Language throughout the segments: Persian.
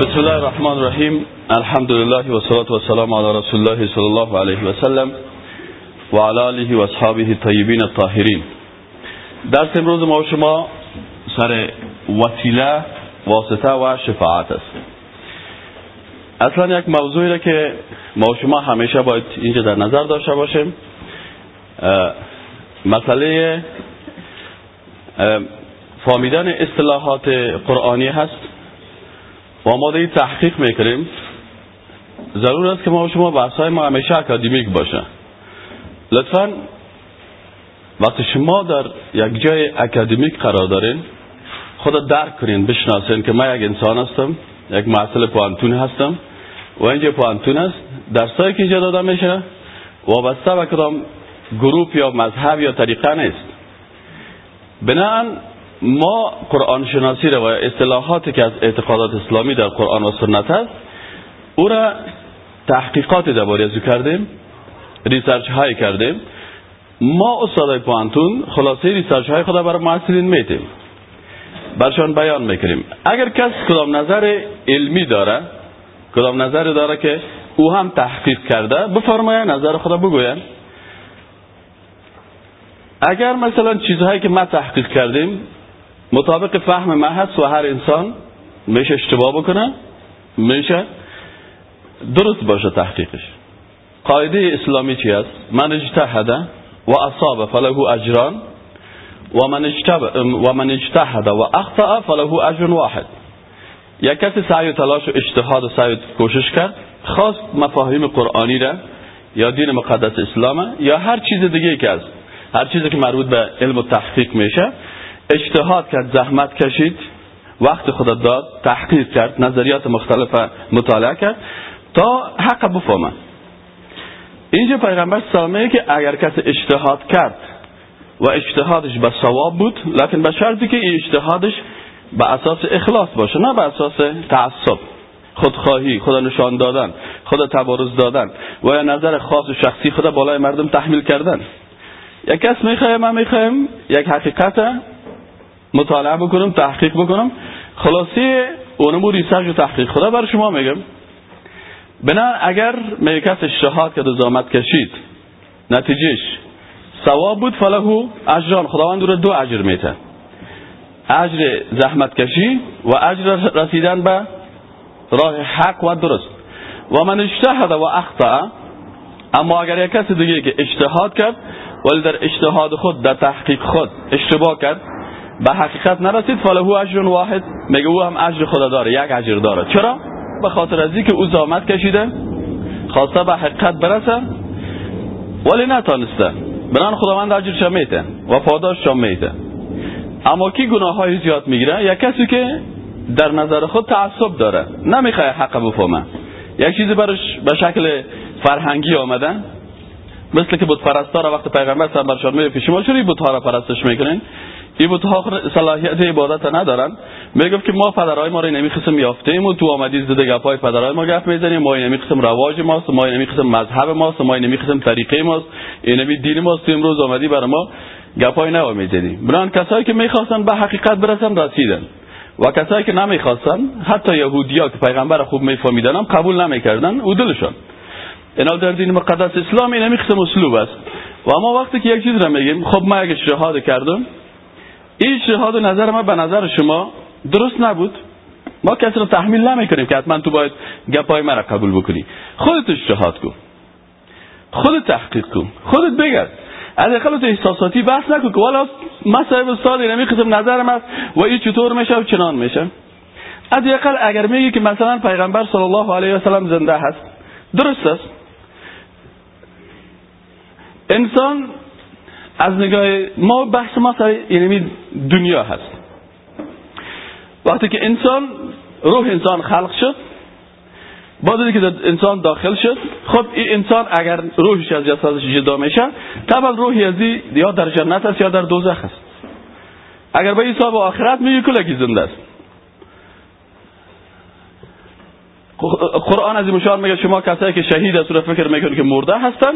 بسم الله الرحمن الرحیم الحمد لله و صلات و سلام علی رسول الله صلی الله علیه و سلم و علی آله و اصحابه الطیبین الطاهرین درس امروز ما و شما سر وسیله واسطه و شفاعت است اصلا یک موضوعی را که ما و شما همیشه باید اینجا در نظر داشته باشیم مسئله فامیدن اصطلاحات قرآنی هست و ما تحقیق می‌کنیم. ضرور است که ما شما بحث های ما همیشه اکادمیک باشه. لطفا وقتی شما در یک جای اکادمیک قرار دارین خود درک کنین بشناسین که من یک انسان هستم یک محصل پوانتون هستم و اینجا پوانتون است. درسایی که اینجا داده میشه وابسته به کدام گروپ یا مذهب یا طریقه نیست. بناءً ما قرآن شناسی را و اصطلاحاتی که از اعتقادات اسلامی در قرآن و سنت هست او را تحقیقات درباره از کردیم research های کردیم. ما استادای پوهنتون خلاصه research های خود را برای محصلین میتیم. برشان بیان می‌کنیم. اگر کس کدام نظر علمی داره کدام نظر داره که او هم تحقیق کرده بفرمایه نظر خدا بگوین اگر مثلا چیزهایی که ما تحقیق کردیم مطابق فهم ما هست و هر انسان میشه اشتباه بکنه میشه درست باشه تحقیقش. قاعده اسلامی چی است؟ من اجتهد و اصاب فله اجران و من, و من اجتهد و اخطأ فله اجر واحد. یک کسی سعی و تلاش و اجتهاد و سعی و کوشش کرد خواست مفاهیم قرآنی را یا دین مقدس اسلام یا هر چیز دیگه که است هر چیزی که مربوط به علم و تحقیق میشه اجتهاد کرد زحمت کشید وقت خود داد تحقیق کرد نظریات مختلف مطالعه کرد تا حق بفهمه اینجا پیغمبر سلامه که اگر کسی اجتهاد کرد و اجتهادش به ثواب بود لکن به شرطی که اجتهادش به اساس اخلاص باشه نه به اساس تعصب خودخواهی خود را نشان دادن خود را تبارز دادن و یا نظر خاص و شخصی خود را بالای مردم تحمیل کردن. یک کس می‌خوایم ما می‌خوایم یک حقیقت مطالعه بکنم تحقیق بکنم. خلاصه همونمو research و تحقیق خود را بر شما میگم. بنا اگر میگه کس اجتهاد کرد زحمت کشید نتیجهش ثواب بود فله اجران. خداوند رو دو اجر میته اجر زحمت کشی و اجر رسیدن به راه حق و درست. و من اجتهد و اخطا اما اگر یک کسی دیگه که اجتهاد کرد ولی در اجتهاد خود در تحقیق خود اشتباه کرد به حقیقت نرسید. فله اجر واحد. میگه او هم اجر خدا داره یک اجر داره. چرا؟ به خاطر از که او زامت کشیده خواسته به حقیقت برسه ولی نتانسته بنان خداوند اجرش میته و پاداش میته اما کی گناه های زیاد می‌گیره؟ یک کسی که در نظر خود تعصب داره. نمی‌خواه حق بفهمه. یک چیزی برش به شکل فرهنگی آمده. مثل که بود پرستار وقت پیغمبر سلام برشان میگه شما چرا بتها را پرستش می‌کنین؟ این بتها صلاحیت عبادت ندارن. میگه که ما پدرای ما رو نمی قسم یافتیم و تو آمدی زده گپای پدرای ما گپ می‌زنیم. ما نمی قسم رواج ماست ما نمی قسم مذهب ماست ما نمی قسم طریقه ماست. این دین ماست. امروز آمدی برای ما گپای نو می‌زنیم بران کسایی که می‌خواستن به حقیقت برسن رسیدن. و کسایی که نمی‌خواستن حتی یهودیا که پیغمبر خوب میفهمیدن هم قبول نمی‌کردن او دلشون اینا در دین مقدس اسلام این قسم اسلوب است. و اما وقتی که یک چیز را میگیم خب ما اگه شهاد کردم این شهاد نظر ما به نظر شما درست نبود؟ ما کسی رو تحمیل نمی‌کنیم که حتما تو باید گپای مرا قبول بکنی. خودت اجتهاد کن. خودت تحقیق کن. خودت بگرد. از اقل احساساتی بحث نکن که والا ما صاحب استاد اینمی قسم نظرم است و این چطور میشه و چنان میشه. از اقل اگر میگی که مثلا پیغمبر صلی الله علیه و سلم زنده هست درست است. انسان از نگاه ما بحث ما سر یعنی دنیا هست. وقتی که انسان روح انسان خلق شد بعد که انسان داخل شد خب این انسان اگر روحش از جسدش جدا میشه طبعا روحی از یا در جنت است یا در دوزخ است. اگر به حساب آخرت میگه کلکی زنده است. قرآن از مشار میگه شما کسایی که شهید از فکر می‌کنن که مرده هستن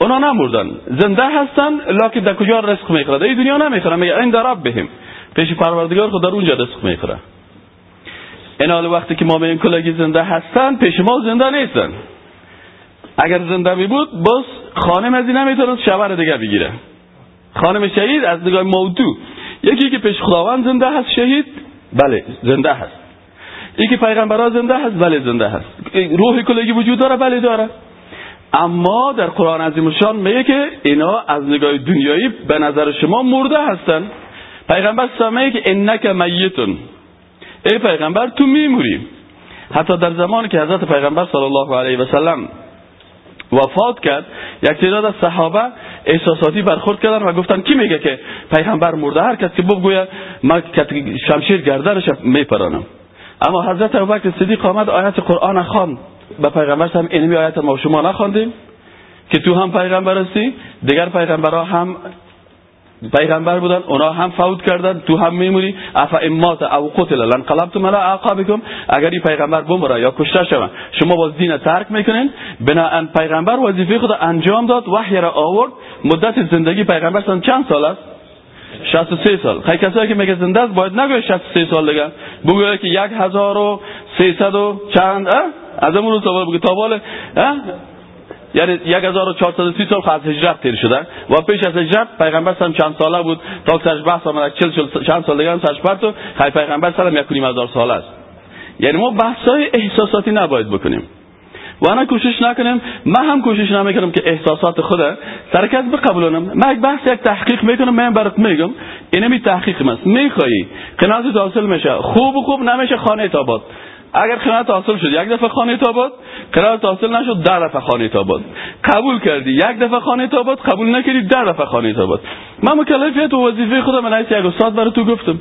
اونا نمردن. زنده هستن لکن در کجا رزق می‌خوره؟ در دنیا نمی‌خوره. میگه این در بهم پیش پروردگار خود در اونجا رزق می‌خوره. این حال وقتی که ما این کلاگی زنده هستن پیش ما زنده نیستن. اگر زنده می بود باز خانم از این نمی‌تونست شوهر دیگه بگیره. خانم شهید از نگاه موضوع یکی که پیش خداوند زنده هست شهید بله زنده هست. یکی پیغمبرها زنده هست بله زنده هست. روح کلگی وجود داره بله داره. اما در قرآن عظیم شان میگه که اینا از نگاه دنیایی به نظر شما مرده هستن. پیغمبر سامه که انک میتون. ای پیغمبر تو میموری. حتی در زمانی که حضرت پیغمبر صلی الله علیه و سلم وفات کرد یک تعداد از صحابه احساساتی برخورد کردن و گفتن کی میگه که پیغمبر مرده؟ هر کس که بگوید ما شمشیر گردنش میپرانم. اما حضرت ابوبکر صدیق آمد آیت قرآن خواند. به پیغمبر هم اینمی آیت ما شما نخواندیم که تو هم پیغمبر هستی دیگر پیغمبرها هم پیغمبر بودن اونا هم فوت کردن تو هم میمونی. افا امات او قتل لنقلبتم علی اعقابکم. اگر این پیغمبر بمره یا کشته شوه شما باز دین ترک می‌کنین. بنا پیغمبر وظیفه خود انجام داد وحی را آورد. مدت زندگی پیغمبر چند سال است؟ 63 سال. خیلی کسایی که میگه زنده است باید نگوید 63 سال دیگه. بگوید که 1300 و چند از اون روز بگه تا یعنی 1430 سال از هجرت تیر شده. و پیش از هجرت پیغمبر سلام چند ساله بود. تا سرش بحث آمد 40 چند سال دیگه هم سرش پرت خیلی پیغمبر سلام یک هزار سال است. یعنی ما بحثای احساساتی نباید بکنیم. و انا کوشش نکنیم من هم کوشش نمی‌کنم که احساسات خود سرکت بقبولونم من یک بحث یک تحقیق می‌کنم من برات میگم. اینه می تحقیق است میخوایی قناعت حاصل میشه. خوب و خوب نمیشه خانه تاباد. اگر قناعت حاصل شد یک دفعه خانه تاباد. قناعت حاصل نشد ده دفعه خانه تاباد. قبول کردی یک دفعه خانه تاباد. قبول نکردی ده دفعه خانه تاباد. من مکلفیت و وظیفه خودم من یک استاد برای تو گفتم.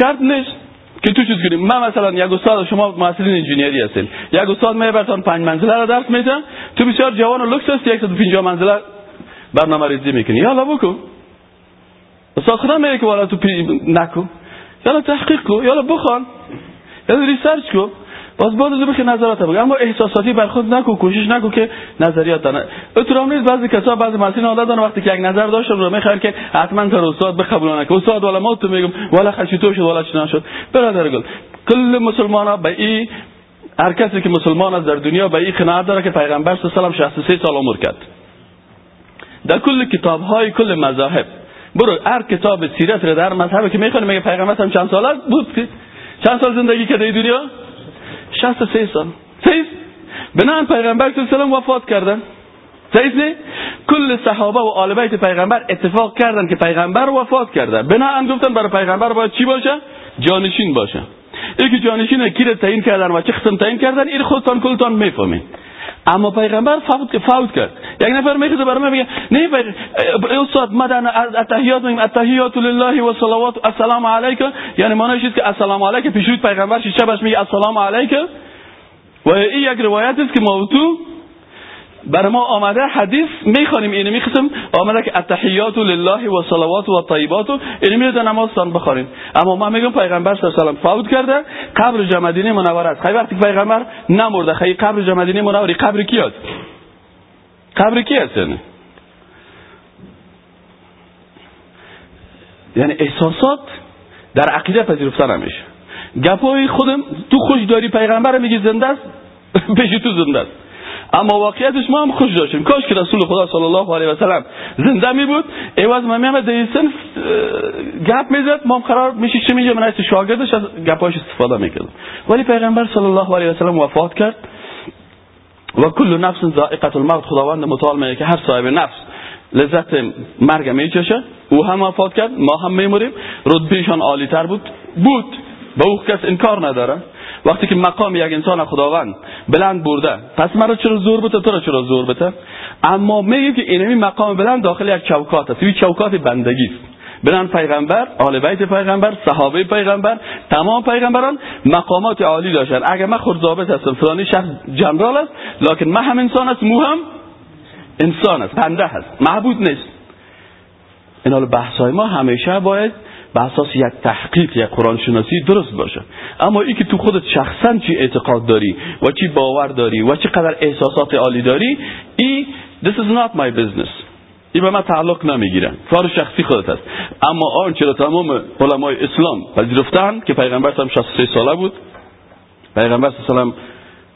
شرط نیست. که تو چیز کنیم من مثلا یک استاد شما محصلین انجینیری هستین. یک استاد میبرتان پنج منزله رو درس میده تو بسیار جوان و لکس هستی 150 منزله برنامه ریزی می‌کنی. یالا بکن. استاد خدا میگه که والا تو پی... نکو یالا تحقیق کو یالا بخوان. یالا research کو باز باز که نظرات بگه. اما احساساتی بر خود نکو کوشش نکو که نظریات دانه. اترام نیست بعضی کسا بعضی مسئولین عادت دارن وقتی که یک نظر داشتن رو می‌خوان که حتما تا استاد بقبولانه که استاد والا ما تو میگم والا تو شد والا چی نشد. برادر گل کل مسلمان ها به این هر کسی که مسلمان است در دنیا به این قناعت داره که پیغمبر صلی الله علیه و 63 سال عمر کرد. در کل کتاب های کل مذاهب. برو هر کتاب سیرت رو در مذهب که می‌خونه میگه پیغمبر هم چند سال بود چند سال زندگی کرده دنیا؟ 63 سال. صحیح بنان پیغمبر صلی الله وفات کردن. صحیح نه. کل صحابه و آل بیت پیغمبر اتفاق کردن که پیغمبر وفات کرده بنان گفتن برای پیغمبر باید چی باشه؟ جانشین باشه. یکی جانشین کی تعیین کردن و چه قسم تعیین کردن؟ این خودتان کلتان می‌فهمید. اما پیغمبر فوت فوت کرد یک نفر میگه برای من میگه نه استاد ما در اتحیات میگیم اتحیات لله و صلوات السلام علیک یعنی معنیش که السلام علیک پیشوی پیغمبر شبش میگه السلام علیک و این یک روایت است که موضوع بر ما آمده حدیث می‌خوانیم اینو می‌خوام آمده که التحیات لله و صلوات و طیبات اینو میره نمازتان بخورین اما ما میگم پیغمبر صلی الله علیه و فوت کرده قبر مدینه منور است. خیلی وقتی پیغمبر نمرده خیلی قبر مدینه منوری قبر کی است؟ قبر کی است یعنی؟ یعنی احساسات در عقیده پذیرفته نمیشه گپای خودم تو خوش داری پیغمبر میگی زنده است؟ پیش تو زنده است. اما واقعیتش ما هم خوش داشتیم. کاش که رسول خدا صلی الله علیه و سلم زنده می بود. ایواز ما میام در سن گپ می‌زد ما هم قرار میشه چه میگه؟ من از شاگردش از گپاش استفاده می‌کردم. ولی پیغمبر صلی الله علیه و سلم وفات کرد. و کل نفس ذائقه الموت خداوند متعال که هر صاحب نفس لذت مرگ میچشه او هم وفات کرد. ما هم میموریم رتبهشان عالی تر بود. بود. به او کس انکار نداره. وقتی که مقام یک انسان خداوند بلند برده پس مرا چرا زور بته تو را چرا زور بته اما میگه که اینمی مقام بلند داخل یک چوکات است. این چوکات بندگی است. بلند پیغمبر آل بیت پیغمبر صحابه پیغمبر تمام پیغمبران مقامات عالی داشتن. اگر من خود ضابط هستم فلانی شخص جنرال است لکن من هم انسان است مو هم انسان است. بنده هست. معبود نیست. این حال بحث های ما همیشه باید به اساس یک تحقیق یک قرآن شناسی درست باشه. اما ای که تو خودت شخصا چی اعتقاد داری و چی باور داری و چقدر احساسات عالی داری ای this is not my business. این به من تعلق نمی‌گیره. کار شخصی خودت است اما آن چرا تمام علمای اسلام پذیرفتن که پیغمبر هم 63 ساله بود. پیغمبر الله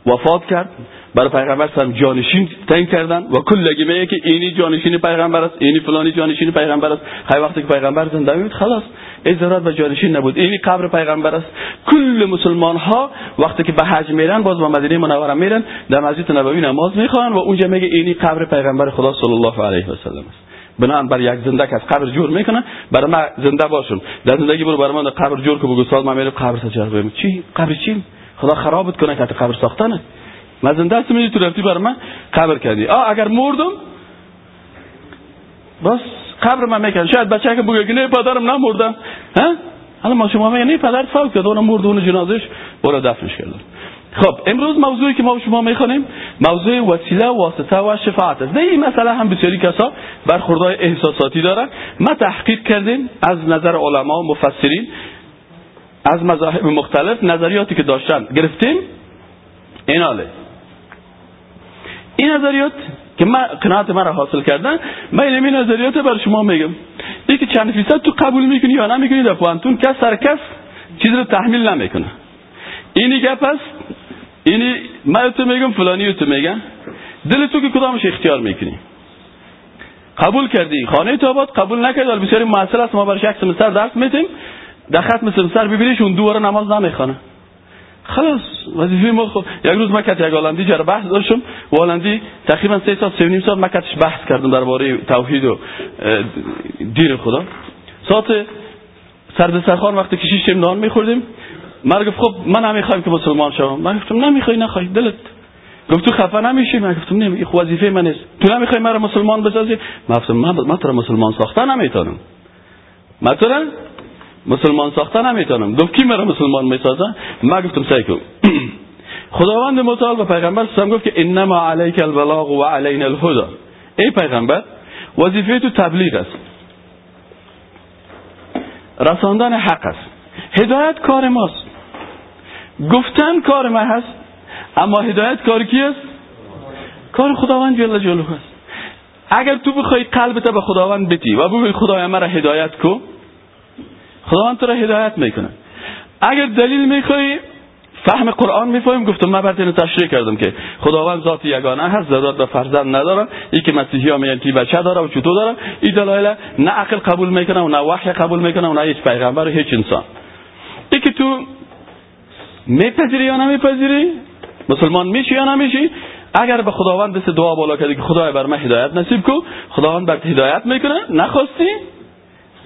وفات کرد. برای پیغمبر هم جانشین تعیین کردن. و کلگی میگه که اینی جانشین پیغمبر است اینی فلانی جانشین پیغمبر است. هر وقتی که پیغمبر زنده بود خلاص ازراد و جانشین نبود. اینی قبر پیغمبر است. کل مسلمان ها وقتی که به حج میرن باز به مدینه منوره میرن در مسجد نبوی نماز می‌خوان و اونجا میگه اینی قبر پیغمبر خدا صلی الله علیه و سلم است. بنان بر یک زنده که از قبر جور می‌کنه برای ما زنده باشم در زندگی برو برای من قبر جور که بگو سال ما میرم قبر سجاد چی؟ قبر چی؟ خدا خرابت کنه که قبر ساختنه. من زنده هستم تو رفتی بر من قبر کردی. آ اگر مردم بس قبر من میکن شاید بچه که بگه نه پدرم نمردم ها؟ حالا ما شما میگن نه پدر فوت کرد. اون مرد اون جنازش برو دفنش کردن. خب امروز موضوعی که ما شما می‌خوانیم موضوع وسیله واسطه و شفاعت است. این مسئله هم بسیاری کسا برخوردهای احساساتی دارن ما تحقیق کردیم از نظر علما و مفسرین از مذاهب مختلف نظریاتی که داشتن. گرفتیم ایناله این نظریات که من قناعت من را حاصل کردن من این نظریات بر شما میگم. یکی چند فیصد تو قبول می‌کنی یا نمی‌کنی در پوانتون کس سر کس چیز رو تحمیل نمی‌کنه. اینی گپ است اینی من تو میگم فلانی تو میگم دل تو که کدامش اختیار می‌کنی؟ قبول کردی. خانه تو آباد قبول نکرد بسیاری معصر است. ما برای شخص مستر درس میتیم در خط مستر ببینیش اون دوباره نماز نمی‌خوانه خلاص وظیفه ما خب یک روز من کت یک هلندی جر بحث داشتم. و تقریبا سه ساعت سه نیم ساعت من کتش بحث کردم درباره توحید و دین خدا. ساعت سرد سرخان وقتی که شیش نان میخوردیم من گفت خب من نمی‌خوایم که مسلمان شوم. من گفتم نمی‌خوای نخوای دلت. گفت تو خفه نمیشی؟ من گفتم نه این وظیفه من است تو نمی‌خوای مرا مسلمان بسازی؟ من گفتم من تو مسلمان ساختن نمی‌تونم. من تو مسلمان ساختن نمی‌تونم. گفت کی مرا مسلمان می‌سازه؟ ما گفتم سیکو خداوند متعال و پیغمبر سلام گفت که انما علیک البلاغ و علینا الهدى ای پیغمبر وظیفه تو تبلیغ است. رساندن حق است. هدایت کار ماست. گفتن کار ما هست اما هدایت کار کی است؟ کار خداوند جل جلاله است. اگر تو بخوای قلبت به خداوند بتی و بگوی خدای مرا هدایت کو خداوند تو را هدایت می‌کنه اگر دلیل می‌خوای فهم قرآن می‌فهمیم. گفتم من برات تشریح کردم که خداوند ذات یگانه هست ذات به فرزند نداره ای که مسیحی ها میگن بچه داره و چطور داره این دلایل نه عقل قبول می‌کنه و نه وحی قبول می‌کنه و نه هیچ پیغمبر و هیچ انسان. ای که تو میپذیری یا نمیپذیری مسلمان میشی یا نمیشی اگر به خداوند دست دعا بالا کردی که خدای بر من هدایت نصیب کو خداوند بر هدایت می‌کنه. نخواستی؟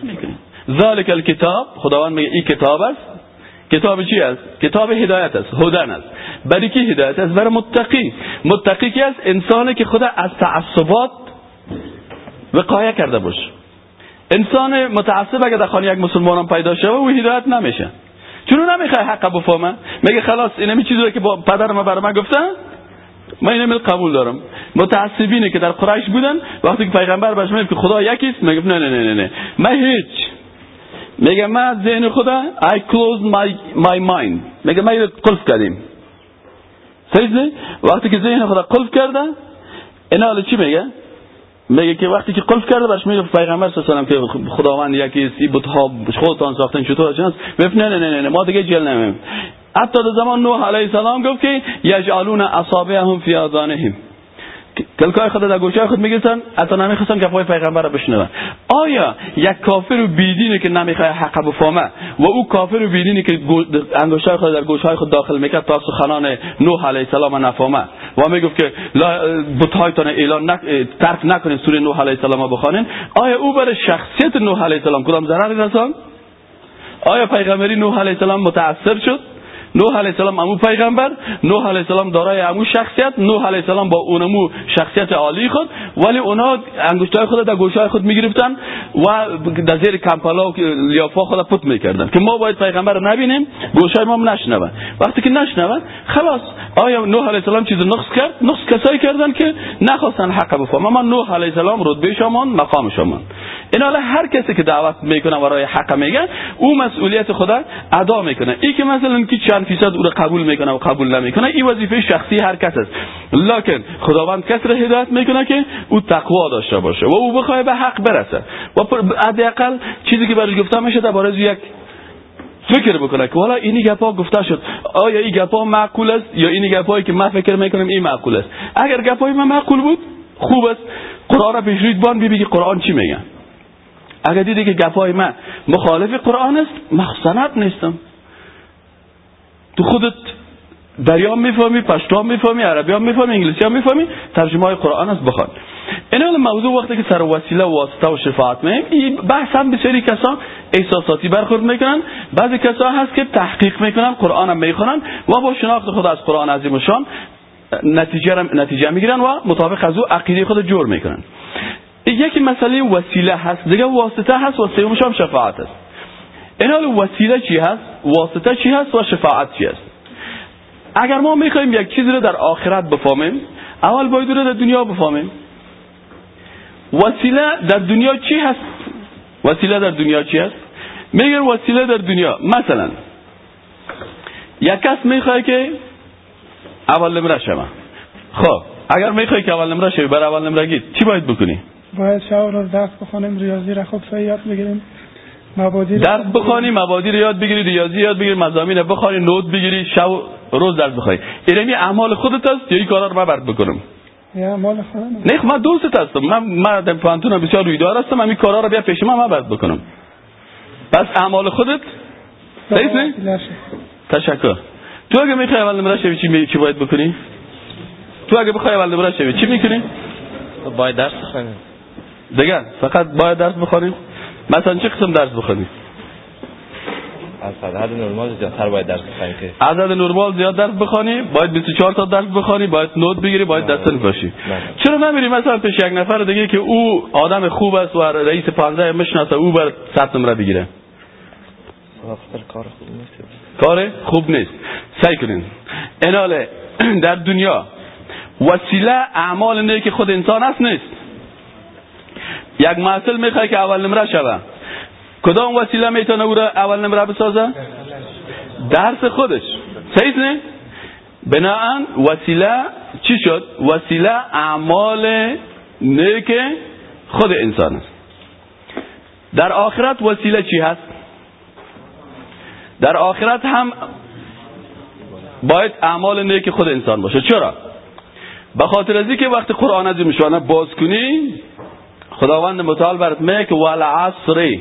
می‌کنه ذالک الکتاب خداوند میگه این کتاب است. کتاب چی است؟ کتاب هدایت است هدن است. برای کی هدایت است؟ برای متقی. متقی کی است؟ انسانی که خدا از تعصبات وقایه کرده باشه. انسان متعصب اگر در خانه یک مسلمان پیدا شه و هدایت نمیشه. چون نمی‌خواد حق بفهمه؟ میگه خلاص اینمی چیزی که با پدر ما برای من گفتن من اینو قبول دارم. متعصبینه که در قریش بودن وقتی که پیغمبر بهش میگه که خدا یکیست میگه نه نه نه نه. من هیچ. میگه من ذهن خدا I close my, my mind. میگه من قلف کردیم. سیزه وقتی که ذهن خدا قلف کرده اینا حالا چی میگه؟ میگه که وقتی که قلف کرده برش میگه پیغمبر صلی الله که خداوند یکی است این بتها خودتان ساختن چطور چناس گفت نه نه نه نه ما دیگه جل نمیم حتی در زمان نوح علیه السلام گفت که یجعلون اصابعهم فی آذانهم. کلکای خود در گوشه خود می‌گیرن حتی نمی‌خواستن که پای پیغمبر رو بشنون. آیا یک کافر و بیدینه که نمی‌خواد حق بفهمه و او کافر و بیدینه که انگشتای خود در گوشه خود داخل می‌کرد تا سخنان نوح علیه السلام نفهمه. و می‌گفت که بتایتان اعلان نک... ترک نکنین سوره نوح علیه السلام بخوانین. آیا او برای شخصیت نوح علیه السلام کدام ضرر رسان آیا پیغمبری نوح علیه السلام متاثر شد؟ نوح علیه السلام امو پیغمبر نوح علیه السلام دارای امو شخصیت نوح علیه السلام با اونمو شخصیت عالی خود ولی اونا انگشتای خود در گوشای خود می‌گرفتن و در زیر کمپالا و لیافا خود پت می‌کردن که ما باید پیغمبر رو نبینیم گوشای ما نشنون وقتی که نشنون خلاص آیا نوح علیه السلام چیز نقص کرد؟ نقص کسایی کردن که نخواستن حق بفهمن. اما نوح علیه السلام رتبه شما مقام شما این حالا هر کسی که دعوت می‌کنه برای حق میگه او مسئولیت خدا ادا می‌کنه. ای که مثلا که چند فیصد او رو قبول می‌کنه و قبول نمی‌کنه. این وظیفه شخصی هر کس است. لکن خداوند کس را هدایت می‌کنه که او تقوا داشته باشه و او بخواه به حق برسه. و حداقل چیزی که برای گفتم میشه درباره یک فکر بکنه که والا اینی گپا گفته شد. آیا این گپا معقول است یا اینی گپایی که ما فکر می‌کنم این معقول است؟ اگر گپای ما معقول بود خوب است. قرآن را پیش بان ببینی قرآن چی میگه؟ اگر دیدی که گپای من مخالف قرآن است مخصنت نیستم. تو خودت دریا می‌فهمی پشتو می‌فهمی عربی هم می‌فهمی انگلیسی هم می‌فهمی ترجمه های قرآن است بخوان. این موضوع وقتی که سر وسیله واسطه و شفاعت می این بحث هم بسیاری کسا احساساتی برخورد می‌کنن. بعضی کسا هست که تحقیق می‌کنن قرآن هم می‌خونن و با شناخت خود از قرآن عظیم و شان نتیجه, نتیجه می‌گیرن و مطابق از او عقیده خود جور می‌کنن. یکی مسئله وسیله هست دیگه واسطه هست و سیومش هم شفاعت هست این حال وسیله چی هست؟ واسطه چی هست و شفاعت چی هست؟ اگر ما می‌خوایم یک چیزی رو در آخرت بفهمیم اول باید رو در دنیا بفهمیم. وسیله در دنیا چی هست؟ وسیله در دنیا چی هست؟ میگن وسیله در دنیا. مثلا یک کس می‌خواد که اول نمره شما خب اگر می‌خوای که اول نمره شوی بر اول نمره گید چی باید بکنی؟ باید شب رو درس بخونیم ریاضی را خوب یاد بگیریم. درس بخوانی مبادی رو یاد بگیری ریاضی یاد بگیری مضامین بخوانی نوت بگیری شب روز درس بخوای اینمی اعمال خودت است یا این کارا رو من برد بکنم؟ یا اعمال خودم نه من دوست هستم. من من در پانتون بسیار رویدار هستم. من این کارا رو بیا پیش من من برد بکنم. پس اعمال خودت؟ صحیح؟ تشکر. تو اگه می‌خوای اول نمره شوی چی. چی باید بکنی؟ تو اگه بخوای اول نمره شوی چی می‌کنی؟ باید درس بخونیم دیگه فقط باید درس بخونیم مثلا چه قسم درس بخونی؟ از عدد نرمال زیادتر باید درس بخونی که. عدد نرمال زیاد درس بخونی باید 24 تا درس بخونی باید نوت بگیری باید دستن باشی. چرا نمیری مثلا پیش یک نفر دیگه که او آدم خوب است و رئیس پانزه مشناسه او بر 100 نمره بگیره؟ کار خوب نیست. کار خوب نیست. سعی کنین. اناله در دنیا وسیله اعمال نیک خود انسان است نیست. یک محصل می‌خواد که اول نمره شوه. کدام وسیله می‌تونه او را اول نمره بسازه؟ درس خودش. صحیح نه؟ بناهن وسیله چی شد؟ وسیله اعمال نیک خود انسان است. در آخرت وسیله چی هست؟ در آخرت هم باید اعمال نیک خود انسان باشه. چرا؟ به خاطر از که وقتی قرآن عظیم شانه باز کنی خداوند متعال برات میگه که والعصر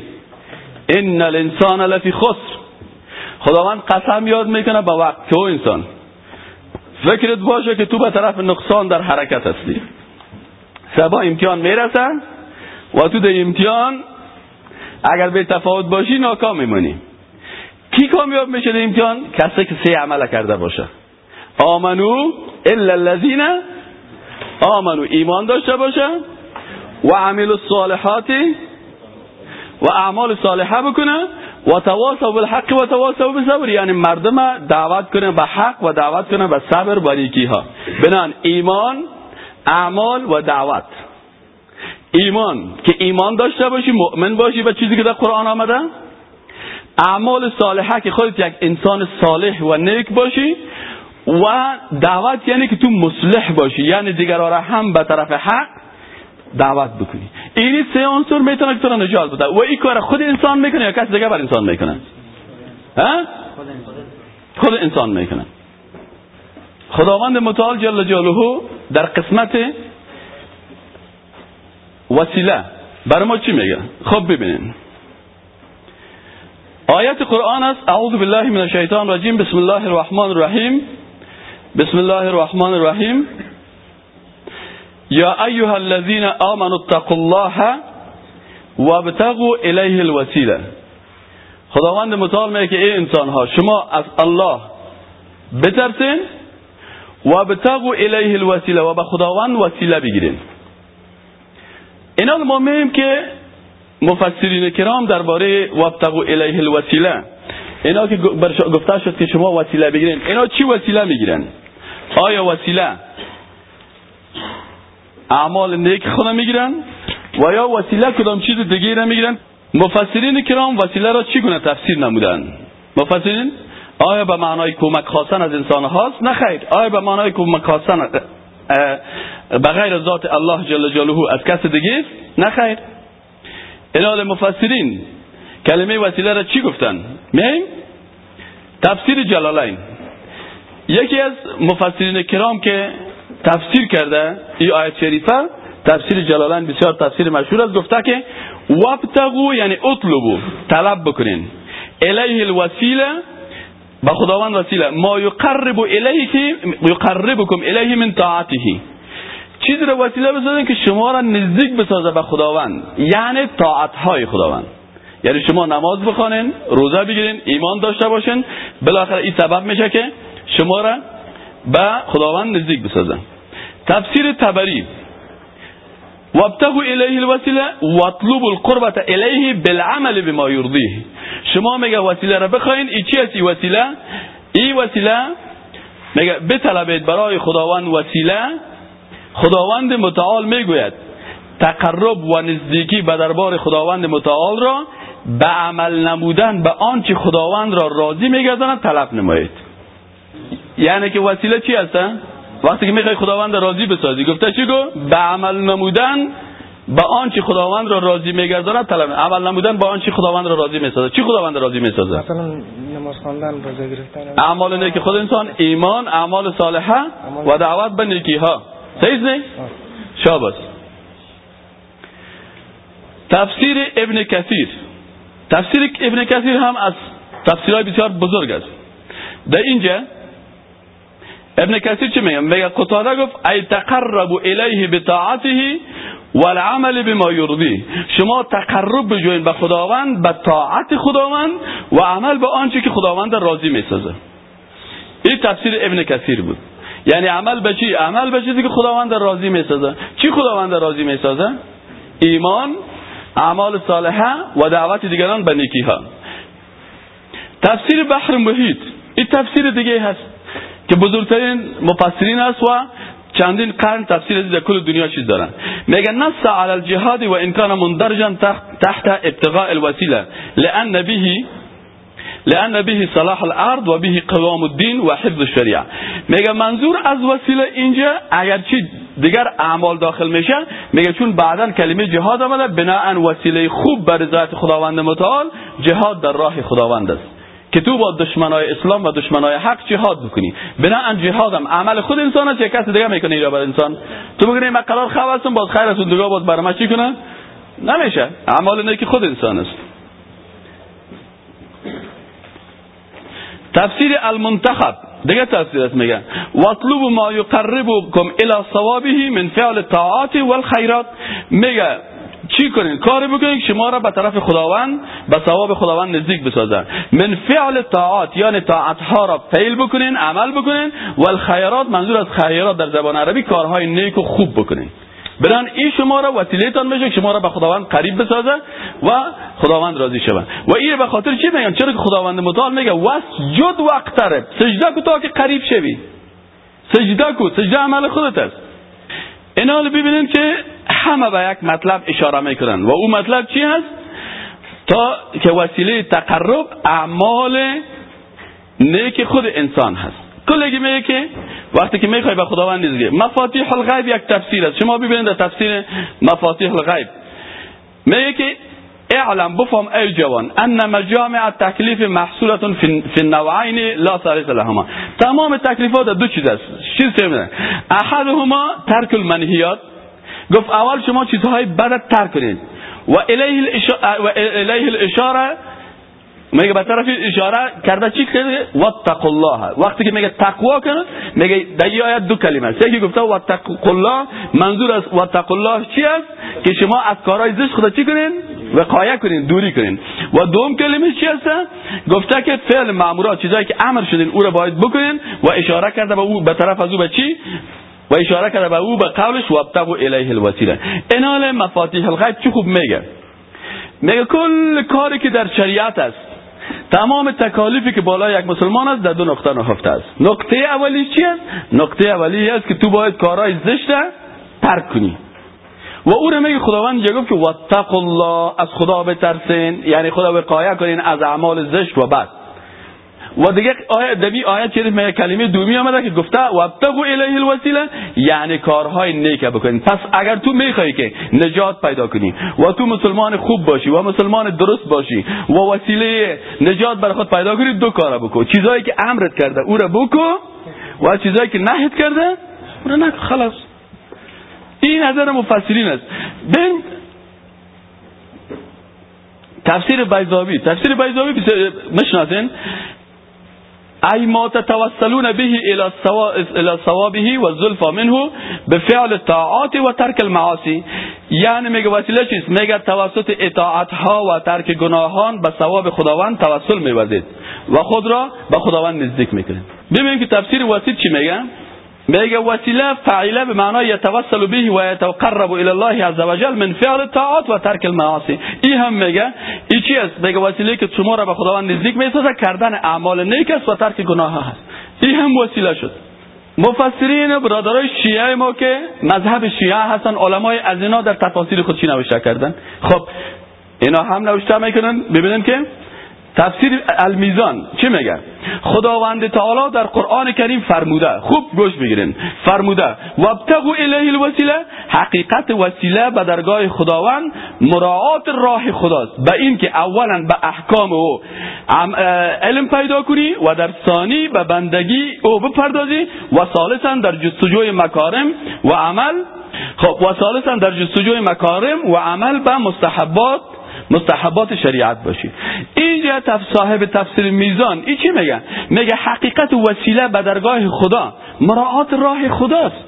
ان الانسان لفی خسر. خداوند قسم یاد می‌کنه به وقت که انسان. فکرت باشه که تو به طرف نقصان در حرکت هستی. سبا امتحان می‌رسه و تو در امتحان اگر به تفاوت باشی ناکام میمونی. کی کامیاب میشه در امتحان؟ کسی که سه عمل کرده باشه. آمنو الا الذین آمنو. ایمان داشته باشه. و عمل الصالحاتی و اعمال صالحه بکنه و تواصل بالحق و تواصل بالصبر. یعنی مردم دعوت کنه به حق و دعوت کنه به صبر و نیکی ها بنان ایمان اعمال و دعوت. ایمان که ایمان داشته باشی مؤمن باشی به چیزی که در قرآن آمده. اعمال صالحه که خودت یک انسان صالح و نیک باشی و دعوت یعنی که تو مصلح باشی. یعنی دیگران را هم به طرف حق دعوت بکنی. اینی سه عنصر می‌تونه که تو نجات بده. و این کار خود انسان می‌کنه یا کسی دیگه بر انسان می‌کنه؟ ها؟ خود انسان می‌کنه. خداوند متعال جل جلاله در قسمت وسیله برای ما چی میگه؟ خب ببینیم آیت قرآن است. اعوذ بالله من الشیطان الرجیم. بسم الله الرحمن الرحیم. بسم الله الرحمن الرحیم. یا ایها الذين آمنوا اتقوا الله وابتغوا الیه الوسیله خداوند متعال میگه ای انسان ها شما از الله بترسین و بتقو الیه الوسیله و به خداوند وسیله بگیرین. اینا ما میگیم که مفسرین کرام درباره وابتغوا الیه الوسیله اینا که گفته شد که شما وسیله بگیرین. اینا چی وسیله می‌گیرن؟ آیا وسیله اعمال نیک خود می‌گیرن و یا وسیله کدام چیز دیگه را می‌گیرن؟ مفسرین کرام وسیله را چی گونه تفسیر نمودن؟ مفسرین؟ آیا به معنای کمک خواستن از انسان هاست؟ نه خیر. آیا به معنای کمک خواستن به غیر ذات الله جل جلاله از کس دیگه نه خیر. انال مفسرین کلمه وسیله را چی گفتن؟ میایم تفسیر جلالین. یکی از مفسرین کرام که تفسیر کرده این آیت شریفه. تفسیر جلالین بسیار تفسیر مشهور است. گفته که وابتغو یعنی اطلبو طلب بکنین. الیه الوسیله با خداوند وسیله. ما یقرب الیه یقربکم الیه من طاعته. چیزی رو وسیله بسازین که شما را نزدیک بسازه به خداوند. یعنی طاعت های خداوند. یعنی شما نماز بخوانین روزه بگیرین ایمان داشته باشین. بالاخره این سبب میشه که شما را به خداوند نزدیک بسازن. تفسیر تبری وابتغوا الیه الوسیله واطلبوا القربة الیه بالعمل بما یرضیه. شما میگه وسیله را بخواین این چی است این وسیله؟ این وسیله میگه بطلبید برای خداوند وسیله؟ خداوند متعال می‌گوید تقرب و نزدیکی به دربار خداوند متعال را به عمل نمودن به آنچه خداوند را راضی میگرداند طلب نمایید. یعنی که وسیله چی هستن؟ وقتی که می‌خوای خداوند را راضی بسازی. گفته چی گو؟ به عمل نمودن به آنچه خداوند را راضی میگرداند طلب. عمل نمودن به آنچه خداوند را راضی می‌سازه چی خداوند را راضی می‌سازه مثلا نماز خواندن روزه گرفتن. اعمال نیک خود انسان ایمان اعمال صالحه و دعوت به نیکی ها صحیح نه؟ شاباس. تفسیر ابن کثیر. تفسیر ابن کثیر هم از تفسیرهای بسیار بزرگ است. در اینجا ابن کثیر چی میگه؟ میگه قطاده گفت ای تقرب الیه بطاعته والعمل بما یرضی. شما تقرب بجوین به خداوند به طاعت خداوند و عمل به آنچه که خداوند راضی می‌سازه. این تفسیر ابن کثیر بود. یعنی عمل به چی؟ عمل به چیزی که خداوند راضی می‌سازه. چی خداوند راضی می‌سازه؟ ایمان اعمال صالحه و دعوت دیگران به نیکی ها تفسیر بحر محیط. این تفسیر دیگه هست. که بزرگترین مفسرین است و چندین قرن تفسیر در کل دنیا چیز دارن. میگن نص علی الجهاد و ان کان مندرجا تحت ابتغاء الوسیله. لان به لان به صلاح الارض و به قوام الدین و حفظ الشریعه. میگه منظور از وسیله اینجا اگرچه دیگر اعمال داخل میشه میگه چون بعدا کلمه جهاد آمده بناء وسیله خوب بر ذات خداوند متعال جهاد در راه خداوند است. که تو با دشمنای اسلام و دشمنای حق جهاد بکنی. بنا جهاد هم عمل خود انسان است. یک کسی دیگه می‌کنه یا بر انسان. تو بگی من قرار خواه باز خیر اون دیگه باز برای چی کنه؟ نمیشه. اعمال نیکی خود انسان است. تفسیر المنتخب. دیگه تفسیر است میگه. واطلب ما یقربکم الى ثوابه من فعل الطاعات والخیرات. میگه چی کنین؟ کاری بکنین شما را به طرف خداوند به ثواب خداوند نزدیک بسازن. من فعل طاعات یعنی طاعت ها را فعل بکنین عمل بکنین و الخیرات منظور از خیرات در زبان عربی کارهای نیک و خوب بکنین. بران این شما را وسیله تان میشه شما را به خداوند قریب بسازه و خداوند راضی شود و این به خاطر چی میگن؟ چرا که خداوند متعال میگه وسجد واقترب سجده کو تا که قریب شوی. سجده کو سجده عمل خودت است. اینا ببینین که همه به یک مطلب اشاره می‌کنن و اون مطلب چی هست؟ تا که وسیله تقرب اعمال نیک خود انسان هست. کلگی میگه که وقتی که می‌خوای به خداوند نزدیک مفاتیح الغیب یک تفسیر است. شما ببینید در تفسیر مفاتیح الغیب. میگه که اعلم بفهم ای جوان ان مجامع التکلیف محصولت فی النوعین لا ثالث لهما. تمام تکلیفات دو چیز است چیز احدهما ترک المنهیات. گفت اول شما چیزهای بد ترک کنید. و الیه الاشاره میگه به طرف اشاره کرده چی کرده واتق الله. وقتی که میگه تقوا کن میگه در این آیت دو کلمه است. یکی گفته واتق الله منظور از واتق الله چی است؟ که شما از کارهای زشت خدا چی کنین؟ وقایه کنین دوری کنین. و دوم کلمه چی است؟ گفته که فعل مامورات چیزایی که امر شدین او را باید بکنین. و اشاره کرده به او به طرف از او به چی؟ و اشاره کرده به او به قولش وابتغوا الیه الوسیله. انال مفاتیح الغیب چی خوب میگه؟ میگه کل کاری که در شریعت است تمام تکالیفی که بالای یک مسلمان است در دو نقطه نهفته است. نقطه اولی چی است نقطه اولی است که تو باید کارهای زشت ترک کنی. و او رو میگه خداوند جا گفت که واتق الله از خدا بترسین یعنی خدا وقایه کنین از اعمال زشت و بد. و دیگه آیه دبی آیت شریف میگه کلمه دومی آمده که گفته وابتغوا الیه الوسیله. یعنی کارهای نیک بکنید. پس اگر تو می‌خوای که نجات پیدا کنی و تو مسلمان خوب باشی و مسلمان درست باشی و وسیله نجات برای خود پیدا کنی دو کار بکن. چیزایی که امرت کرده او را بکن و چیزایی که نهت کرده او را نکن. خلاص. این نظر مفسرین است. بین تفسیر بیزاوی تفسیر بیزاوی مشناسین؟ ای ما تتوسلون به الى ثوابه و زلفا منه به فعل طاعات و ترک المعاصی یعنی میگه وسیله چیست؟ میگه توسط اطاعت ها و ترک گناهان به ثواب خداوند توسل میورزید و خود را به خداوند نزدیک می‌کنید. ببینیم که تفسیر وسیل چی میگه؟ میگه وسیله فعیله به معنای یتوسل به و یتقرب الى الله عز وجل من فعل الطاعات و ترک المعاصی. این هم میگه این چی است؟ میگه وسیله که شما را به خداوند نزدیک می‌سازه کردن اعمال نیک است و ترک گناه هست. این هم وسیله شد. مفسرین برادرای شیعه ما که مذهب شیعه هستن علمای از اینا در تفاصیل خودشی نوشته کردن. خب اینا هم نوشته می‌کنن. ببینن که تفسیر المیزان چی میگه؟ خداوند تعالی در قرآن کریم فرموده خوب گوش بگیرین فرموده وابتغوا الیه الوسیله حقیقت وسیله به درگاه خداوند مراعات راه خداست. به این که اولا به احکام او علم پیدا کنی و در ثانی به بندگی او بپردازی و ثالثا در جستجوی مکارم و عمل. خب و ثالثا در جستجوی مکارم و عمل به مستحبات مستحبات شریعت باشی. اینجا تف صاحب تفسیر میزان این چی میگه؟ میگه حقیقت وسیله به درگاه خدا مراعات راه خداست.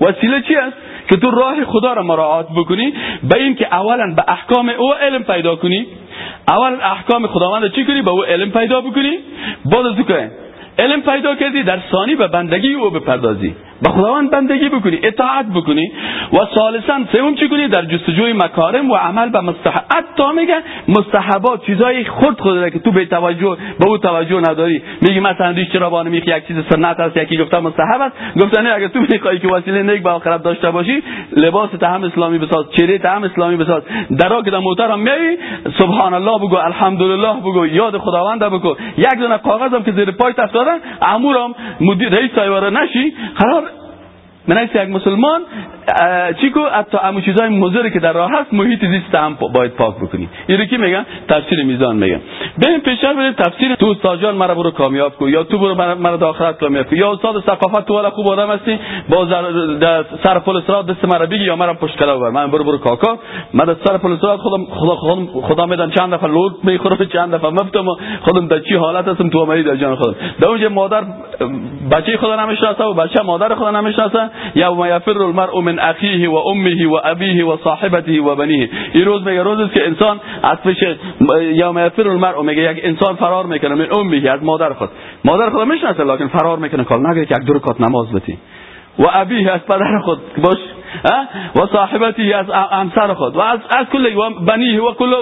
وسیله چی است؟ که تو راه خدا را مراعات بکنی به این که اولا به احکام او علم پیدا کنی. اول احکام خداوند چی کنی؟ به او علم پیدا بکنی. بعد که علم پیدا کردی در ثانی به بندگی او بپردازی. به خداوند بندگی بکنی اطاعت بکنی و ثالثا سوم چی کنی؟ در جستجوی مکارم و عمل به مستحب تا میگه مستحبات چیزای خود خود که تو به توجه به او توجه نداری. میگی مثلا ریش چرا بانه میخی؟ یک چیز سنت است یکی گفته مستحب است. گفتن اگه تو می‌خوای که وسیله نیک به آخرت داشته باشی لباس هم اسلامی بساز چهره هم اسلامی بساز. درا که در موتر هم میای سبحان الله بگو الحمدلله بگو یاد خداوند بگو. یک دونه کاغذم که زیر پای افتادن امورم مدیر رئیس سایواره نشی قرار من یک مسلمان چی کو؟ حتی امو چیزای مضری که در راه هست محیط زیست هم باید پاک بکنی این کی میگن؟ تفسیر میزان میگن. بریم پیشتر بریم تفسیر تو استاد مرا برو کامیاب کو یا تو برو مرا در آخرت کامیاب کو یا استاد ثقافت تو والا خوب آدم هستی با سر پل سرات دست مرا بگی یا مرا پشت کلا ببر من برو برو کاکا. من در سر پل سرات خودم خدا خودم خدا میدن چند دفعه لود می‌خورم چند دفعه مفتم خودم در چی حالت هستم؟ تو امید در جان خودم. در اونجا مادر بچه خدا نمی‌شناسه و بچه مادر خدا نمی‌شناسه. یا ما یفر المرء من اخیه و امه و ابیه و صاحبته و بنیه این روز میگه که انسان از پیش یا ما یفر المرء میگه یک انسان فرار می‌کنه من امه از مادر خود. مادر خود می‌شناسه لکن فرار می‌کنه کار. نگه که یک دو نماز بتی. و ابیه از پدر خود باش و صاحبتی از همسر خود. و از از کل و بنیه و کل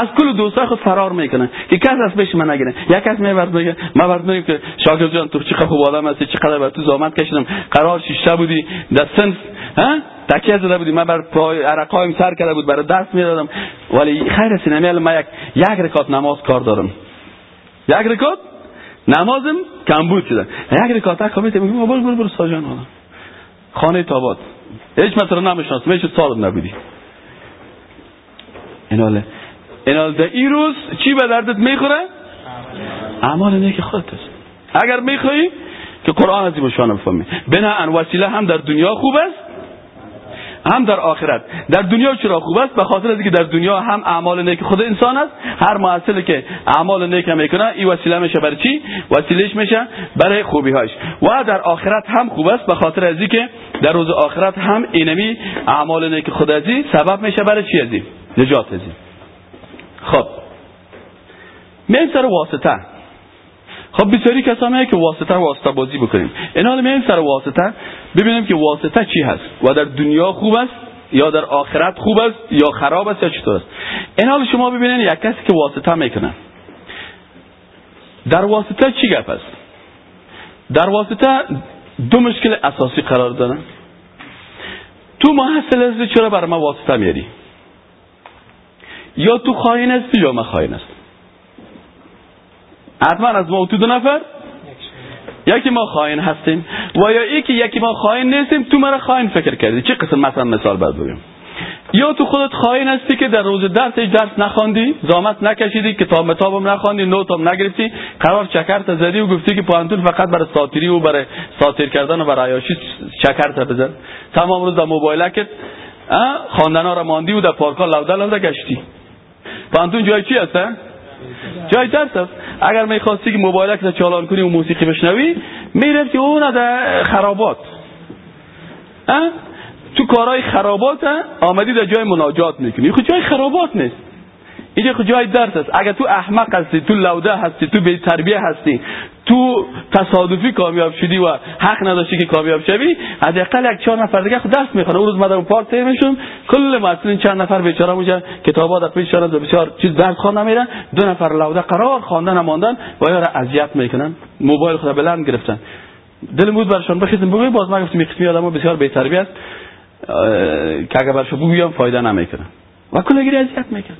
از کل دوستای خود فرار می‌کنه. که کس از پیش من نگیره. یک کس می‌برد میگه ما برد میگه که شاگرد جان تو چقدر خوب آدم هستی چقدر بر تو زحمت کشیدم. قرار شیشه بودی. در سنف ها؟ تکیه زده بودی. من بر پای عرقایم سر کرده بود. برای دست می‌دادم. ولی خیر سینمی ما یک یک رکات نماز کار دارم. یک رکات نمازم کم بود شده. یک رکات کمیت میگم برو برو برو ساجان خانه تابات هیچ مثلا نمیشناس هیچ سال نبودی ایناله اینال در این روز چی به دردت می‌خوره؟ اعمال نیک خودت است اگر میخوایی که قرآن از این شما بفهمی بنا ان وسیله هم در دنیا خوب است هم در آخرت. در دنیا چرا خوب است؟ به خاطر اینکه در دنیا هم اعمال نیک خود انسان است. هر معصلی که اعمال نیک می‌کنه این وسیله میشه برای چی؟ وسیلهش میشه برای خوبی هاش و در آخرت هم خوب است به خاطر از که در روز آخرت هم اینمی اعمال نیک خود ازی سبب میشه برای چی ازی؟ نجات ازی. خب. میم سر واسطه. خب بسیاری کسانی که واسطه واسطه بازی بکنیم. این حال میایم سر واسطه ببینیم که واسطه چی هست. و در دنیا خوب است یا در آخرت خوب است یا خراب است یا چطور است. این حال شما ببینید یک کسی که واسطه می‌کنه. در واسطه چی گپ است؟ در واسطه دو مشکل اساسی قرار دارن تو محصل هستی چرا برای ما واسطه میاری یا تو خواهین هستی یا ما خواهین است؟ حتما از ما تو دو نفر؟ یکی ما خائن هستیم و یا ای که یکی ما خائن نیستیم تو مرا خائن فکر کردی. چه قسم مثلا مثال باید بگیم یا تو خودت خائن هستی که در روز درس درس نخواندی زامت نکشیدی کتاب متابم نخواندی نوتم نگرفتی قرار چکرت زدی و گفتی که پانتون فقط برای ساتیری و برای ساتیر کردن و برای عیاشی چکرت بزن. تمام روز در موبایلکت خواندن ها را ماندی و در پارکا لوده لوده گشتی پانتون جای چی هسته؟ جای درس است. اگر می‌خواستی که موبایلک را چالان کنی و موسیقی بشنوی می‌رفتی اون در خرابات. تو کارهای خرابات آمدی در جای مناجات می‌کنی. خود جای خرابات نیست. اینجا خود جای درس است. اگر تو احمق هستی تو لوده هستی تو بی تربیه هستی تو تصادفی کامیاب شدی و حق نداشتی که کامیاب شوی حداقل یک چهار نفر دیگه خود درس می‌خونه اون روز مدام پارک میشون کل مسئول چند نفر بیچاره میشن کتابا در پیش شدن بسیار چیز درس خوان نمیرن دو نفر لوده قرار خواندن ماندن و یا اذیت می‌کنن. موبایل خود بلند گرفتن. دل بود برشان بخیزم. بگوی باز ما گفتم قسمی آدم بسیار بی است که اگر برشو بگویم فایده نمی‌کنه. و کلگیری اذیت می‌کنه.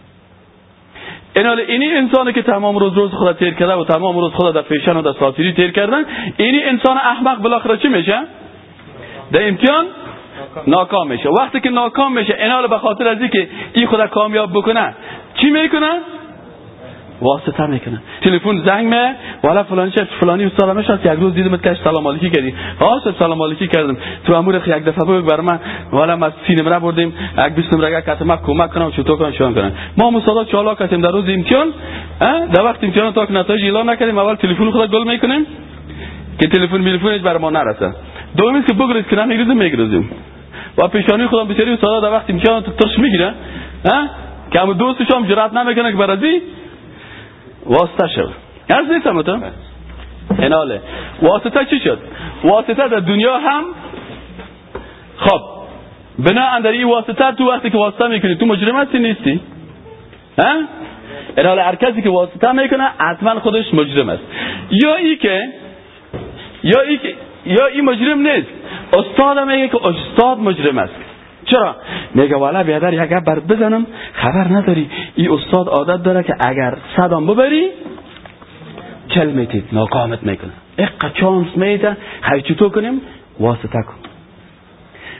اینال اینی انسانی که تمام روز روز خدا تیر کرده و تمام روز خدا در فیشن و در ساتیری تیر کردن اینی انسان احمق بالاخره چی میشه؟ در امتحان ناکام میشه. وقتی که ناکام میشه اینال به خاطر از که این خدا کامیاب بکنه چی می‌کنه؟ واسطه می‌کنه تلفن زنگ می والا فلانی چه فلانی استاد همش یک روز دیدم که سلام علیکی کردی. ها سلام علیکی کردم. تو امور یک دفعه بگو بر من. والا ما سینما را بردیم. یک 20 نمره کاتم کمک کنم چطور کنم شون کنم. ما مسادا چالا کردیم. در روز امتحان در وقت امتحان تا نتایج اعلان نکردیم. اول تلفن خود گل می‌کنیم. که تلفن تلفنش بر ما نرسه. دومی که بگریز که نمیگریزیم میگریزیم. و پیشانی خودم بسیاری استاد در وقت امتحان ترش می‌گیره. ها که هم دوستش هم جرأت نمی‌کنه که برازی. واسطه شد. از نیستم تو. اناله. واسطه چی شد؟ واسطه در دنیا هم خب بنا اندر این واسطه تو وقتی که واسطه می‌کنی تو مجرم هستی نیستی؟ ها؟ اناله هر کسی که واسطه می‌کنه حتما خودش مجرم است. یا ای که یا ای که یا این مجرم نیست. استاد میگه که استاد مجرم است. چرا؟ میگه والا بیادر یک بر بزنم. خبر نداری. این استاد عادت داره که اگر صدام ببری چل میتید ناکامت می‌کنه. اقا چانس میده. خیلی چطور کنیم واسطه کن.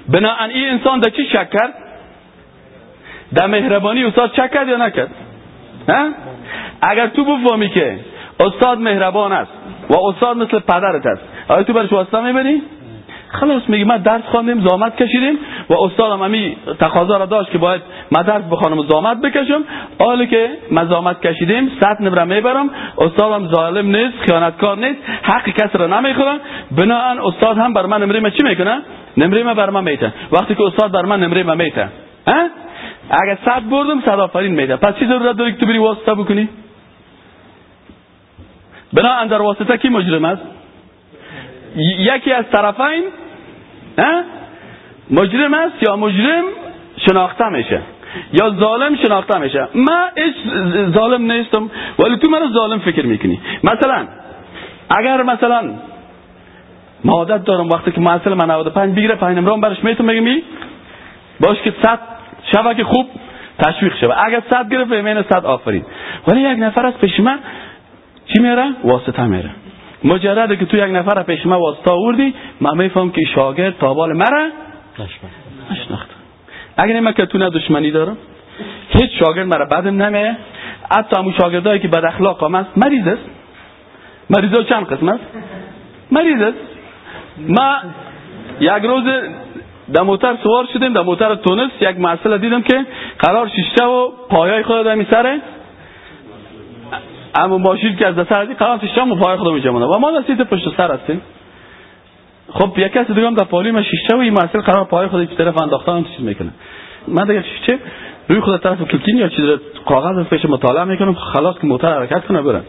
بناهن این انسان در چی شک کرد؟ در مهربانی استاد شک کرد یا نکرد؟ اگر تو بفهمی که استاد مهربان است و استاد مثل پدرت است آیا تو برش واسطه می‌بری؟ خلاص میگه من درس خواندیم زامت کشیدیم. و استادم همی تقاضا را داشت که باید من درس بخوانم و زامت بکشم. حالی که من زامت کشیدیم صد نمره می‌برم. استادم ظالم نیست خیانتکار نیست حق کسی را نمی‌خورن بناهن استاد هم بر من نمره چی می‌کنه؟ نمره بر من میته. وقتی که استاد بر من نمره ما میته اگر صد بردم صد آفرین میده. پس چی ضرورت داری که تو بری واسطه بکنی؟ بنا در واسطه کی مجرم است؟ یکی از طرفین؟ مجرم است یا مجرم شناخته میشه یا ظالم شناخته میشه. من هیچ ظالم نیستم ولی تو من ظالم فکر می‌کنی. مثلا اگر مثلا ما عادت دارم وقتی که محصل من 95 بگیره پنج نمران برش میتون بگم باش که 100 شبکه خوب تشویق شود اگر 100 گرفت به 100 آفرین. ولی یک نفر از پیش من چی میره واسطه میره مجرده که تو یک نفر پیش ما واسطه آوردی من میفهم که شاگرد تابال مرا نشناخت اگر من که تو نه دشمنی دارم هیچ شاگرد مرا بدم نمیه حتی همون شاگردایی که بد اخلاق هم است مریض است. مریض ها چند قسم است مریض است. ما یک روز در موتر سوار شدیم در موتر تونس یک مسئله دیدم که قرار شیشه و پایای خود در سره اما ماشین که از دست قرار شام و پای خودم و ما در سیت پشت سر هستیم. خب یک کسی دیگه هم در پالی من شیشه و این مسئله قرار پای خود طرف انداخته هم چیز می‌کنه. من دیگه شیشه روی خود طرف کلکین یا چیز کاغذ پیش مطالعه می‌کنم خلاص که موتر حرکت کنه برن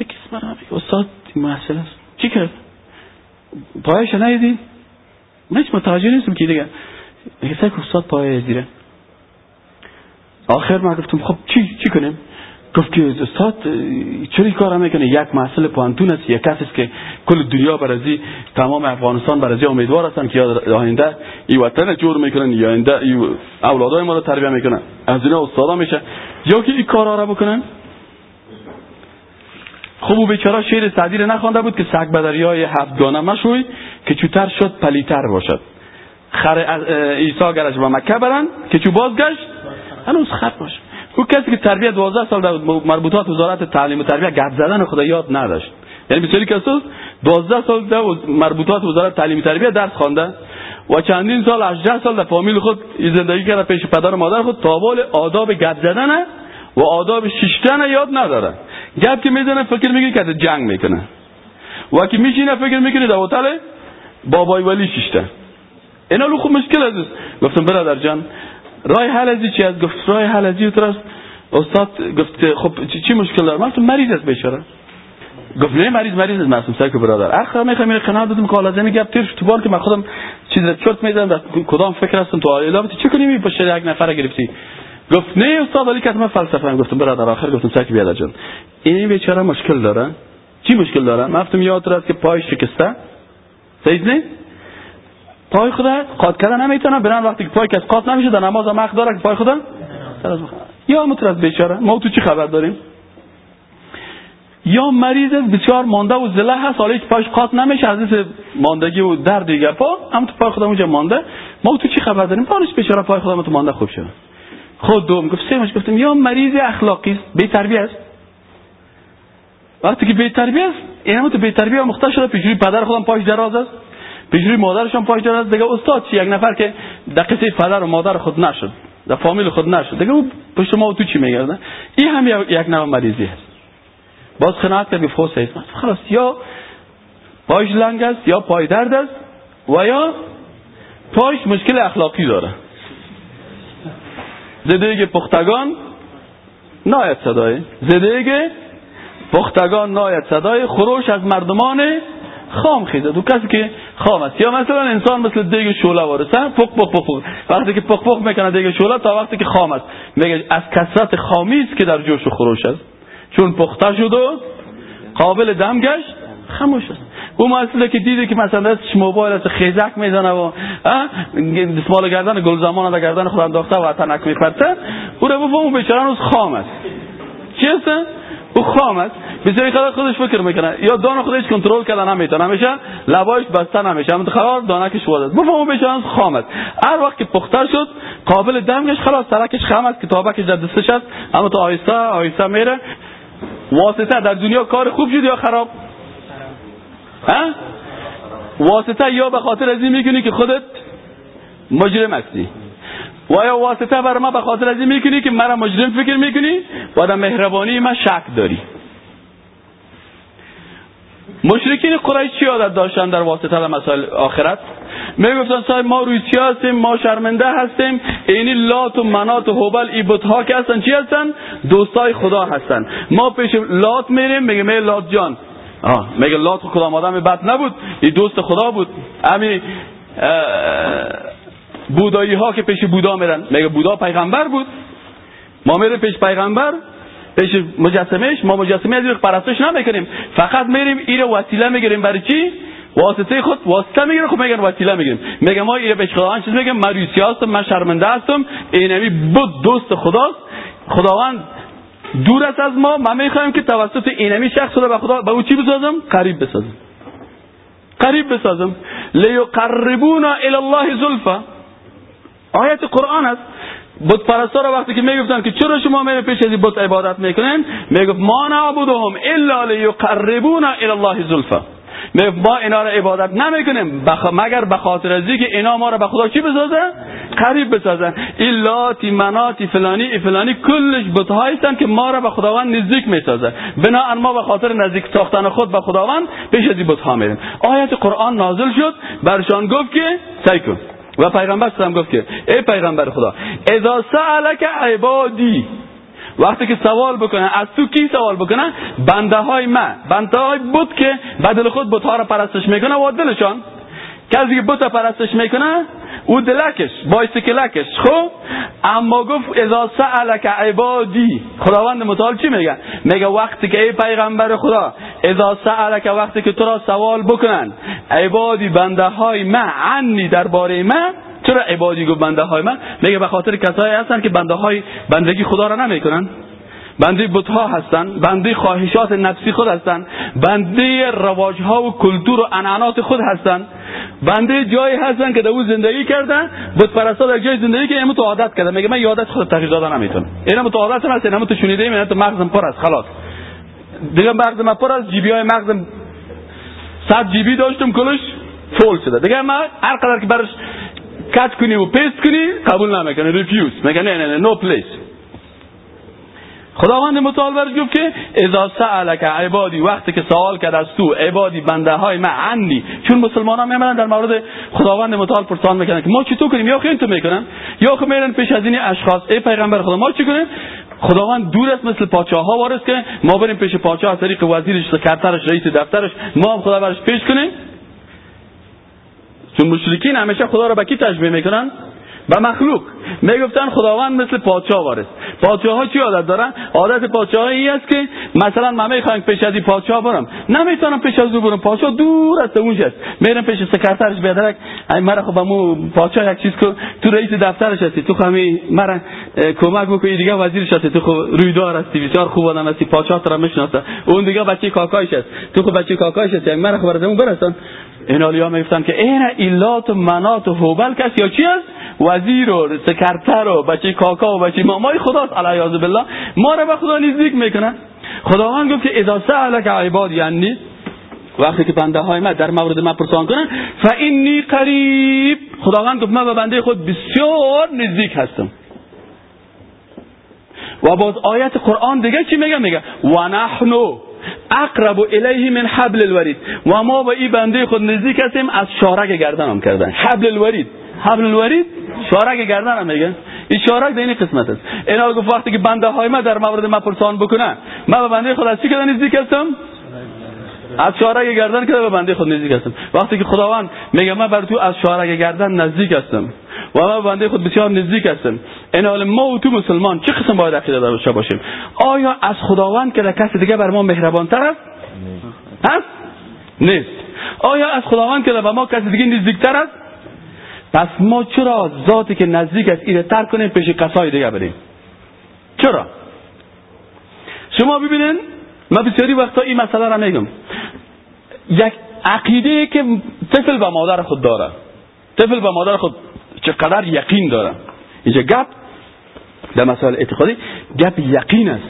یک کسی من میگه استاد این مسئله است. چی کرد؟ پایش ندیدی؟ من هیچ متوجه نیستم که دیگه. میگه سر استاد پای زیره آخر ما گفتم خب چی چی کنیم؟ گفت که استاد چرا کار می‌کنه یک مسئله پانتون است یک کسی است که کل دنیا برازی تمام افغانستان برازی امیدوار هستن که آینده ای وطن جور می‌کنن یا آینده ای اولادای ما رو تربیت می‌کنن. از اینا استادا میشه. یا که این کارا را بکنن؟ خب او بیچاره شعر سعدی رو نخوانده بود که سگ به دریای هفتگانه مشوی که چوتر شد پلیتر باشد. خر عیسی گرش به مکه برن که چو بازگشت هنوز خر باشه. او کسی که تربیت 12 سال در مربوطات وزارت تعلیم و تربیت گپ زدن خدا یاد نداشت. یعنی بسیاری کسی 12 سال در مربوطات وزارت تعلیم و تربیت درس خوانده و چندین سال 18 سال در فامیل خود زندگی کرده پیش پدر و مادر خود تابال آداب گپ زدن و آداب شیشتن یاد نداره. گپ که می‌زنه فکر میگه که جنگ می‌کنه. و که میشینه فکر می‌کنه در هتل بابای ولی شیشته اینا لو خوب مشکل است. گفتم برادر جان رای حل ازی چی از گفت رای حل ازی است استاد گفت خب چی مشکل داره؟ من مریض است بیچاره. گفت نه مریض مریض است معصوم سگ برادر. اخر می‌خوام این قناعت بدم که لازمه گپ تیر تو بار که من خودم چیز چرت می‌زنم کدام فکر هستم تو اعلام چی کنیم؟ با یک نفر گرفتی. گفت نه استاد ولی که من فلسفه گفتم برادر آخر گفتم سگ بیاد جان. این بیچاره مشکل داره. چی مشکل داره؟ من گفتم یاد راست که پای شکسته. نه؟ پای خدا قاط کردن نمی‌تونه. برن وقتی که پای کس قاط نمیشه در نماز هم داره که پای خدا یا مترز بیچاره. ما تو چی خبر داریم؟ یا مریض بسیار مانده و زله هست حالا که پایش قاط نمیشه. از ماندگی و درد دیگه پا هم تو پای خدا اونجا مانده. ما تو چی خبر داریم؟ بارش بیچاره پای خدا تو مانده خوب شد خود دوم گفت سیمش گفتم یا مریض اخلاقی است بی تربیه است. وقتی که بی تربیه است این تو بی تربیه مختار شده پدر خودم پایش دراز است. پیشوری مادرشان پایش دراز دیگه استاد چی؟ یک نفر که در قصه پدر و مادر خود نشد. در فامیل خود نشد. دیگه او پشت ما تو چی میگرده؟ این هم یک نوع مریضی است باز خناعت کرد گفت خود خلاص یا پایش لنگ است یا پای درد است و یا پایش مشکل اخلاقی داره. زدهگ پختگان ناید صدای. زدهگ پختگان ناید صدای. خروش از مردمان خام خیزه. دو کسی که خام است. یا مثلا انسان مثل دیگ شوله وارسه پخ پخ پخ وقتی که پخ پخ می‌کنه دیگ شوله تا وقتی که خام است. میگه از کسرت خامی است که در جوش و خروش است. چون پخته شد و قابل دم گشت خاموش است. او مسئله که دیده که مثلا دستش موبایل است خیزک می‌زنه و دستمال گردن گل زمان در گردن خود انداخته و تنک میپرته او رو بفهم بیچاره روز خام است. چی است او خام است بسیاری خدا خودش فکر می‌کنه. یا دان خودش کنترل کردن نمی‌تونه. نمیشه لبایش بسته نمیشه. اما خبر دانکش وارد است. بفهم بیچاره خام است هر وقت که پخته شد قابل دمگش خلاص. سرکش خام است کتابکش در دستش است اما تو آیسته آیسته میره. واسطه در دنیا کار خوب شد یا خراب؟ ها؟ واسطه یا به خاطر از این می‌کنی که خودت مجرم هستی. و یا واسطه بر ما به خاطر از این می‌کنی که مرا مجرم فکر می‌کنی؟ و در مهربانی ما شک داری. مشرکین قریش چی عادت داشتن در واسطه در مسائل آخرت؟ می‌گفتن صاحب ما چی هستیم؟ ما شرمنده هستیم. اینی لات و منات و حبل ای ها که هستن چی هستن؟ دوستای خدا هستن. ما پیش لات میریم میگه می لات جان. آه میگه لات خدا آدم بد نبود. این دوست خدا بود. امی بودایی ها که پیش بودا میرن. میگه بودا پیغمبر بود. ما میریم پیش پیغمبر پیش مجسمهش. ما مجسمه از پرستش نمی‌کنیم. فقط میریم این وسیله می‌گیریم. برای چی؟ واسطه خود واسطه می‌گیریم. خب میگن وسیله می‌گیریم. میگه ما این پیش خداوند چیز میگم من ریسی هستم من شرمنده هستم. اینمی بود دوست خداست. خداوند دور است از ما. ما می‌خوایم که توسط اینمی شخص رو به خدا به او چی بسازم؟ قریب بسازم. قریب بسازم. لیقربونا الی الله زلفا. آیت قرآن است. بت پرستا وقتی که می‌گفتن که چرا شما میره پیش از بت عبادت می‌کنین؟ می‌گفت ما نعبدهم الا لیقربونا الی الله زلفا ما اینا را عبادت نمی‌کنیم. بخ... مگر به خاطر از که اینا ما را به خدا چی بسازه؟ قریب بسازن. ایلاتی مناتی فلانی فلانی کلش بتهایی هستند که ما را به خداوند نزدیک می‌سازه. بنا ما به خاطر نزدیک ساختن خود به خداوند پیش از این بتها میریم. آیت قرآن نازل شد. برشان گفت که سعی کن. و پیغمبر هم گفت که ای پیغمبر خدا اذا سألک عبادی وقتی که سوال بکنه از تو کی سوال بکنه؟ بنده های من. بنده های بود که بدل خود بتها را پرستش می‌کنه و دلشان. کسی که بت پرستش می‌کنه او دلکش باعث کلکش خب؟ اما گفت اذا سألک عبادی. خداوند متعال چی میگه؟ میگه وقتی که ای پیغمبر خدا اذا سألک وقتی که تو را سوال بکنن عبادی بنده های من عنی درباره من چرا عبادی گفت بنده های من میگه به خاطر کسایی هستن که بنده های بندگی خدا را نمی‌کنن. بنده بتها هستن بنده خواهشات نفسی خود هستن بنده رواجها و کلتور و عنعنات خود هستن. بنده جایی هستن که در او زندگی کردن بت پرستا در جای زندگی که تو عادت کرده میگه من عادت خود تغییر دادن نمی‌تونم. اینا تو عادت هست اینا تو شنیده اینا تو مغزم پر است خلاص. دیگه مغز من پر است GB های مغزم صد GB داشتم کلش full شده. دیگه ما هر قدر که برش cut کنی و paste کنی قبول نمی‌کنه refuse میگه نه نه نه no please خداوند متعال برش گفت که اذا سألک عبادی وقتی که سوال کرد از تو عبادی بنده های من عنی چون مسلمان ها میمرن در مورد خداوند متعال پرسان می‌کنن که ما چطور کنیم؟ یا خیلی تو می‌کنن؟ یا خب میرن پیش از این اشخاص ای پیغمبر خدا ما چی کنیم؟ خداوند دور است مثل پادشاه ها وارث که ما بریم پیش پادشاه از طریق وزیرش سکرترش رئیس دفترش ما هم خدا برش پیش کنیم. چون مشرکین همیشه خدا را به کی تشبیه می‌کنن؟ و مخلوق. می‌گفتن خداوند مثل پادشاه وارث. پادشاه ها چی عادت دارن؟ عادت پادشاه ای است که مثلا من می‌خوام پیش از پادشاه برم. نمی‌تونم پیش از او برم. پادشاه دور از اونجاست میرم پیش سکرترش بیادرک. ای مرا خب مو پادشاه یک چیز کو تو رئیس دفترش هستی. تو خمی مرا کمک بکنی. دیگه وزیرش هستی. تو خب رویدار هستی. بسیار خوب آدم هستی. پادشاه تو را می‌شناسه. اون دیگه بچه کاکایش است تو خب بچه کاکایش هستی. مرا خب برادرمون برسان این ها می‌گفتن که این ایلات و منات و هوبل کس یا چی است وزیر و سکرتر و بچه کاکا و بچه مامای خداست علیه بالله. ما را به خدا نزدیک می‌کنن خداوند گفت که اذا سألک عباد یعنی وقتی که بنده های من در مورد من پرسان کنن فانی قریب خداوند گفت من به بنده خود بسیار نزدیک هستم. و باز آیت قرآن دیگه چی میگه؟ میگه و نحنو اقرب الیه من حبل الورید. و ما به این بنده خود نزدیک هستیم از شاهرگ گردن هم کردن. حبل الورید. حبل الورید شاهرگ گردن هم میگن این شاهرگ در این قسمت است اینا گفت وقتی که بنده های ما در مورد ما پرسان بکنه ما به بنده خود از چی کردن نزدیک هستم از شاهرگ گردن که به بنده خود نزدیک هستم وقتی که خداوند میگه من بر تو از شاهرگ گردن نزدیک هستم و ما به بنده خود بسیار نزدیک هستم این حال ما و تو مسلمان چه قسم باید عقیده داشته باشیم آیا از خداوند که در کسی دیگه بر ما مهربان تر است هست نیست آیا از خداوند که به ما کسی دیگه نزدیکتر است پس ما چرا ذاتی که نزدیک است ایره تر کنیم پیش کسای دیگه بریم؟ چرا؟ شما ببینین من بسیاری وقتا این مسئله را میگم. یک عقیده که طفل به مادر خود داره. طفل به مادر خود چقدر یقین داره. اینجا گپ در مسائل اعتقادی گپ یقین است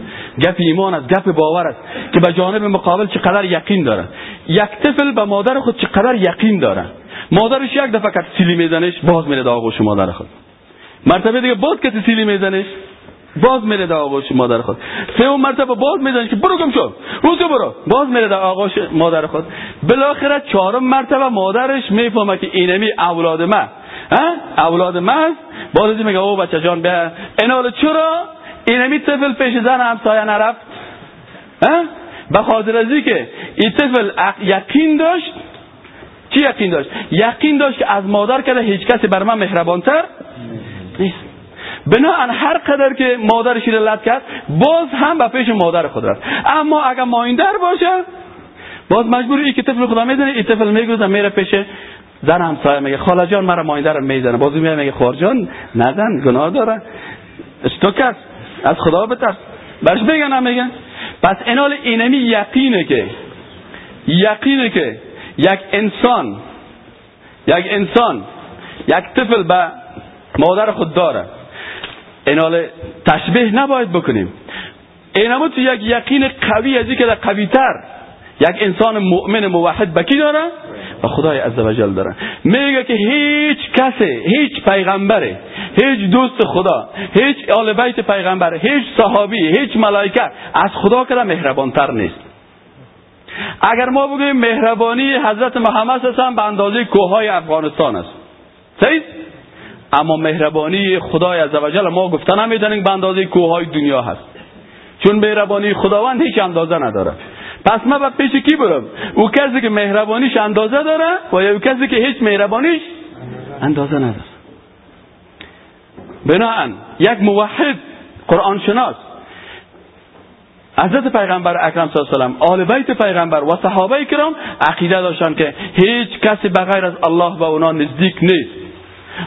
گپ ایمان است گپ باور است که به جانب مقابل چقدر یقین داره. یک طفل به مادر خود چقدر یقین داره. مادرش یک دفعه که سیلی میزنش باز میره آغوش مادر خود. مرتبه دیگه باز که سیلی میزنش باز میره در آغوش مادر خود. سه مرتبه باز میزنش که برو گم شو. روز برو. باز میره در آغوش مادر خود. بالاخره چهارم مرتبه مادرش می‌فهمه که اینمی اولاد ما. اولاد ما باز میگه او بچه جان به اینا چرا؟ اینمی طفل پیش زن همسایه نرفت؟ به خاطر از که این طفل یقین داشت چی یقین داشت. یقین داشت که از مادر کده هیچ کسی بر من مهربانتر نیست. بناهن هر قدر که مادرش لط کرد باز هم به پیش مادر خود رفت. اما اگر مایندر باشه باز مجبور ای که طفل خدا می‌زنه این طفل میگوزه میره پیش زن همسایه میگه خاله جان مرا مایندر می‌زنه. باز میگه میگه خور جان نزن گناه داره. استوکس از خدا بترس. برش بگن میگن پس انال اینمی یقینه که یقینه که یک انسان یک انسان یک طفل به مادر خود داره. اینال تشبیه نباید بکنیم. اینما تو یک یقین قوی از که در قوی تر یک انسان مؤمن موحد بکی داره؟ و خدای عزوجل داره. میگه که هیچ کسی هیچ پیغمبره هیچ دوست خدا هیچ آل بیت پیغمبر هیچ صحابی هیچ ملائکه از خدا که مهربانتر نیست. اگر ما بگوییم مهربانی حضرت محمد هم به اندازه کوههای افغانستان است. صحیح؟ اما مهربانی خدای عزوجل ما گفته نمی‌دانیم به اندازه کوههای دنیا هست. چون مهربانی خداوند هیچ اندازه نداره. پس ما به پیش کی برم؟ او کسی که مهربانیش اندازه داره و یا او کسی که هیچ مهربانیش اندازه نداره. بناهن یک موحد قرآن شناس. حضرت پیغمبر اکرم صلی الله علیه و آل بیت پیغمبر و صحابه کرام عقیده داشتن که هیچ کسی بغیر از الله و اونا نزدیک نیست.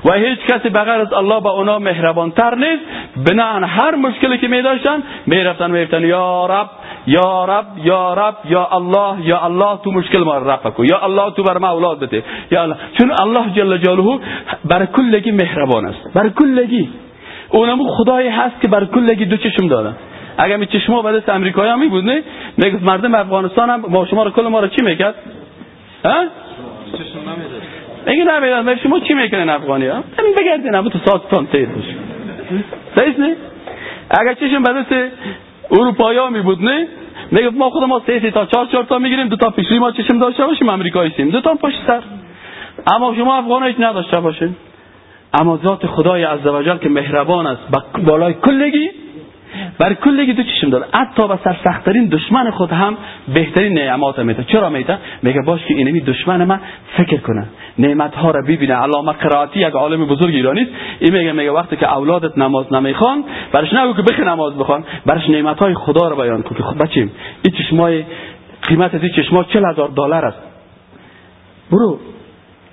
و هیچ کسی بغیر از الله با اونا مهربان تر نیست. بنان هر مشکلی که می داشتن می رفتن می یا رب یا رب یا رب یا الله یا الله تو مشکل ما رفع کن یا الله تو بر ما اولاد بده یا الله. چون الله جل جلاله بر کلگی مهربان است بر کلگی. اونمو خدایی هست که بر کلگی دو چشم داره اگر می چشما به دست امریکایی هم بود نه می‌گفت مردم افغانستان هم ما شما رو کل ما رو چی می‌کرد؟ ها؟ میگه نمی‌داد شما چی می‌کنین افغانی ها؟ همین بگردین اما تو ساکتان تیر باشه صحیح نه؟ اگر چشم به دست اروپایی ها می بود نه میگه ما خود ما سه تا چهار چهار تا می‌گیریم دو تا پیشری ما چشم داشته باشیم امریکایی سیم. دو تا پشت سر. اما شما افغان هیچ نداشته باشین. اما ذات خدای عزوجل که مهربان است بالای کلگی بر کلگی دو چشم داره حتی به سرسختترین دشمن خود هم بهترین نعمات میده چرا میده میگه باش که اینمی دشمن من فکر کنه نعمت ها را ببینه علامه قرائتی یک عالم بزرگ ایرانی است این میگه میگه وقتی که اولادت نماز نمی‌خوان برش نگو که بخی نماز بخوان برش نعمت های خدا را بیان کن که بچیم این چشمای قیمت از این چشما 40000 دلار است برو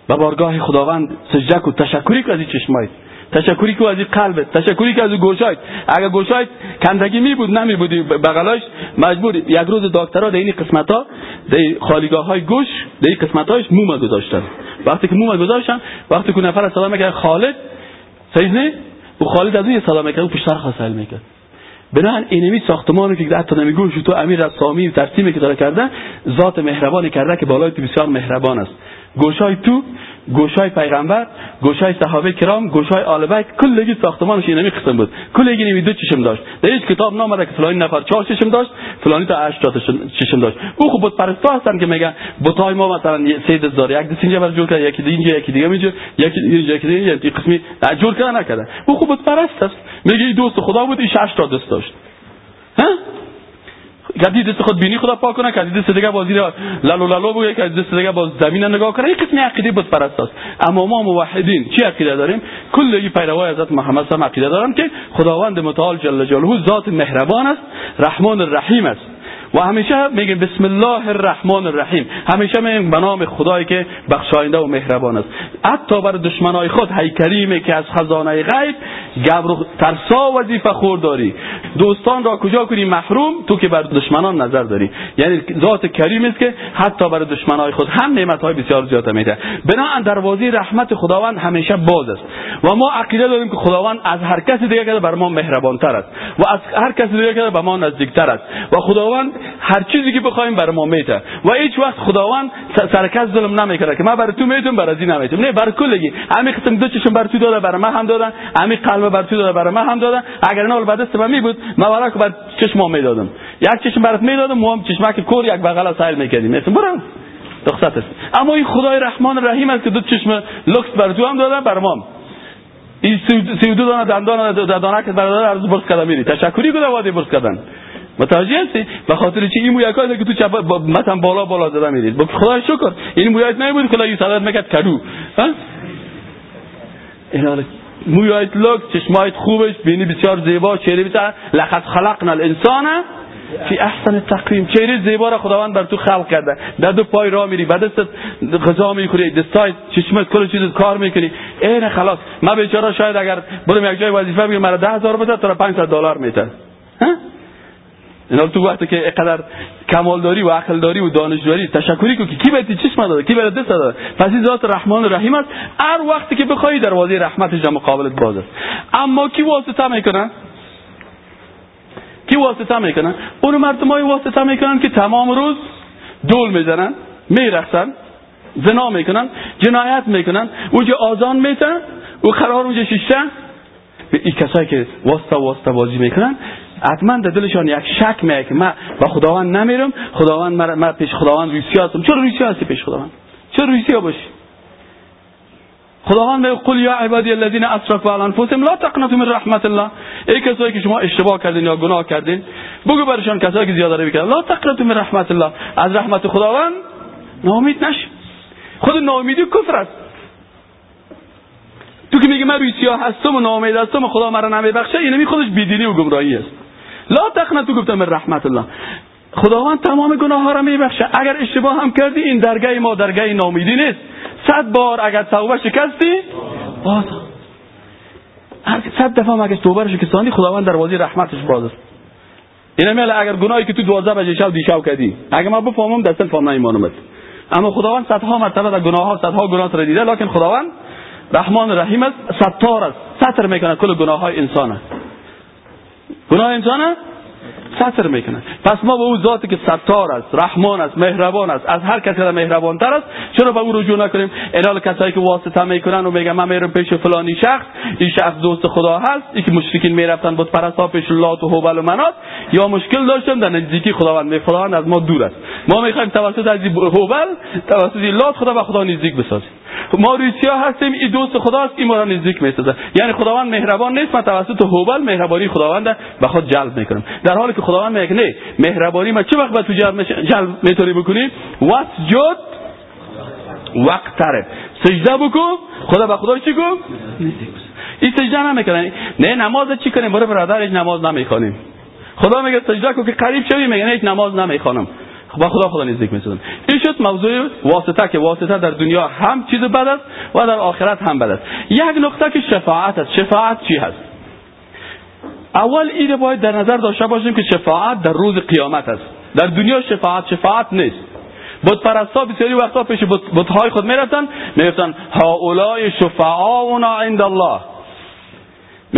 به بارگاه خداوند سجده کن تشکری کن از این چشمای تشکری که از این قلبت تشکری که از گوشایت. اگر گوشایت کندگی می بود نمی بودی بغلاش مجبور یک روز دکترها در این قسمت ها در خالیگاه های گوش در این قسمت هایش موم گذاشتن. وقتی که موم گذاشتن وقتی که نفر صدا می‌کرد خالد صحیح نه و خالد از این صدا می‌کرد و پشتر خاصل می‌کرد. بنابراین اینمی ساختمان که حتی نمیگوش تو امیر از سامی ترسیمی که داره کرده ذات مهربانی کرده که بالای تو بسیار مهربان است. گوشای تو گوشای پیغمبر گوشای صحابه کرام گوشای آل بیت کلگی ساختمانش اینمی قسم بود. کلگی نمی دو چشم داشت. در هیچ کتاب نامده که فلانی نفر چهار چشم داشت فلانی تا هشت چشم داشت. او خب بود پرستا هستن که میگن بتای ما مثلا سه دست داره یک دست اینجا بر جور کرد یکی دیگه اینجا یکی دیگه اینجا یکی اینجا یکی دیگه این قسمی جور کردن نکرده او خب بود پرست است. میگه دوست خدا بود این شش تا دست داشت. ها؟ کدی دست خود بینی خدا پاک کنه کدی دست دیگه بازی لالو لالو بوده کدی دست دیگه باز زمین نگاه کنه. یک قسم عقیده بود پرست است. اما ما موحدین چی عقیده داریم؟ کل پیروای حضرت محمد صلی عقیده دارن که خداوند متعال جل جلاله ذات مهربان است رحمان الرحیم است. و همیشه میگیم بسم الله الرحمن الرحیم. همیشه میگیم به نام خدایی که بخشاینده و مهربان است. حتی بر دشمنای خود هی کریمه که از خزانه غیب گبر ترسا وظیفه خور داری دوستان را کجا کنی محروم؟ تو که بر دشمنان نظر داری. یعنی ذات کریم است که حتی بر دشمنای خود هم نعمت های بسیار زیاد میده. بنابراین دروازه رحمت خداوند همیشه باز است. و ما عقیده داریم که خداوند از هر کسی دیگه بر ما مهربان تر است. و از هر کسی دیگه به ما نزدیکتر است. و خداوند هر چیزی که بخوایم بر ما میته. و هیچ وقت خداوند سرکس ظلم نمی‌کنه که من بر تو می‌تونم بر از این نمی‌تونم نه بر کلگی همین قسم دو چشم بر تو داده بر من هم دادن همین قلب بر تو داده بر من هم دادن اگر نه بعد است من می بود. من برای بر چشم می‌دادم. یک چشم برات می‌دادم و هم چشمک کور یک بغل سایل می‌کردیم. مثلا برو. رخصت است. اما این خدای رحمان رحیم است که دو چشم لکس بر تو هم دادن بر ما این سی دو دانه دندان دندانه که برادر از برس کردن میری. تشکری کنه وادی برس کردن متوجه هستی؟ به خاطر چی؟ این مویکایی که تو چپ مثلا بالا بالا زده میرید با خدای شکر. مویایت نمیبود خدا یه صدات می‌کرد کدو. اینا مویایت لوک چشمایت خوبش بینی بسیار زیبا چهره بسیار لقد خلقنا الانسان فی احسن تقویم. چهره زیبا را خداوند بر تو خلق کرده. در دو پای راه میری. بعد دستت غذا می‌خوری. دستای چشمت کل چیز کار می‌کنی. این خلاص ما بیچاره شاید اگر برم یک جای وظیفه بگیرم مرا 10000 بده تا 500 دلار میده اینا تو وقتی که اقدر کمال داری و عقل داری و دانش داری تشکری که کی بهت چشم داده کی بهت دست داده پس این ذات رحمان و رحیم است هر وقتی که بخوای دروازه رحمتش در مقابلت باز است اما کی واسطه می‌کنن کی واسطه می‌کنن اون مردمای واسطه می‌کنن که تمام روز دول می‌زنن میرخصن زنا می‌کنن جنایت می‌کنن اونجا آزان میتن و قرار اونجا شیشه این کسایی که واسطه واسطه بازی می‌کنن حتما در دلشان یک شک میه که من با خداوند نمیرم خداوند من پیش خداوند روسی هستم چرا روسی هستی پیش خداوند؟ چرا روسی باشی؟ خداوند میگه قل یا عبادی الذين اسرفوا على انفسهم لا تقنطوا من رحمت الله. ای کسایی که شما اشتباه کردین یا گناه کردین بگو برشان کسایی که زیاده روی کردن. لا تقنطوا من رحمت الله. از رحمت خداوند ناامید نش خود ناامیدی کفر است. تو که میگه من روی سیاه هستم و ناامید هستم و خدا مرا نمیبخشه اینمی خودش بیدینی و گمراهی است. لا تو گفتم رحمت الله. خداوند تمام گناه ها را میبخشه. اگر اشتباه هم کردی این درگاه ما درگاه نامیدی نیست. صد بار اگر توبه شکستی باز هر صد دفعه مگه توبه رو کسانی خداوند دروازه رحمتش باز است. این میل اگر گناهی که تو 12 بجه شب دیشب کردی اگر ما بفهمم دستن فهم ایمانمت اما خداوند صدها مرتبه در گناه ها صدها گناه را دیده لکن خداوند رحمان رحیم است ستار است. ستر می‌کنه کل گناه های انسانه گناه انسانه؟ ستر می‌کنه پس ما به اون ذاتی که ستار است رحمان است مهربان است از هر کسی مهربان تر است چرا به او رجوع نکنیم؟ اینال کسایی که واسطه می‌کنن و میگن من میرم پیش فلانی شخص این شخص دوست خدا هست این که مشرکین می‌رفتن بود پرستا پیش لات و و منات یا مشکل داشتن در نزدیکی خداوند می از ما دور است. ما می‌خوایم توسط از هوبل توسط لات خدا به خدا نزدیک بسازیم. ما ریسیا هستیم این دوست خداست این ما را نزدیک می‌سازه. یعنی خداوند مهربان نیست من توسط هوبل مهربانی خداوند به خود جلب می‌کنم. در حالی که خداوند میگه نه مهربانی ما چه وقت به تو جلب می‌تونی بکنی؟ واسجد وقت طرف سجده بکن خدا به خدا چی گفت؟ این سجده نمی‌کنن نه نماز چی کنیم؟ برای برادر هیچ نماز نمی‌خوانیم. خدا میگه سجده کن که قریب شوی میگه هیچ نماز نمی‌خوانم. با خدا خدا نزدیک می‌شدن این شد موضوع واسطه که واسطه در دنیا هم چیز بد است و در آخرت هم بد است. یک نقطه که شفاعت است. شفاعت چی هست؟ اول این باید در نظر داشته باشیم که شفاعت در روز قیامت است. در دنیا شفاعت شفاعت نیست. بود پرستا بسیاری وقتا پیش بتهای خود می‌رفتن می‌گفتن هاولای شفعاؤنا عند الله.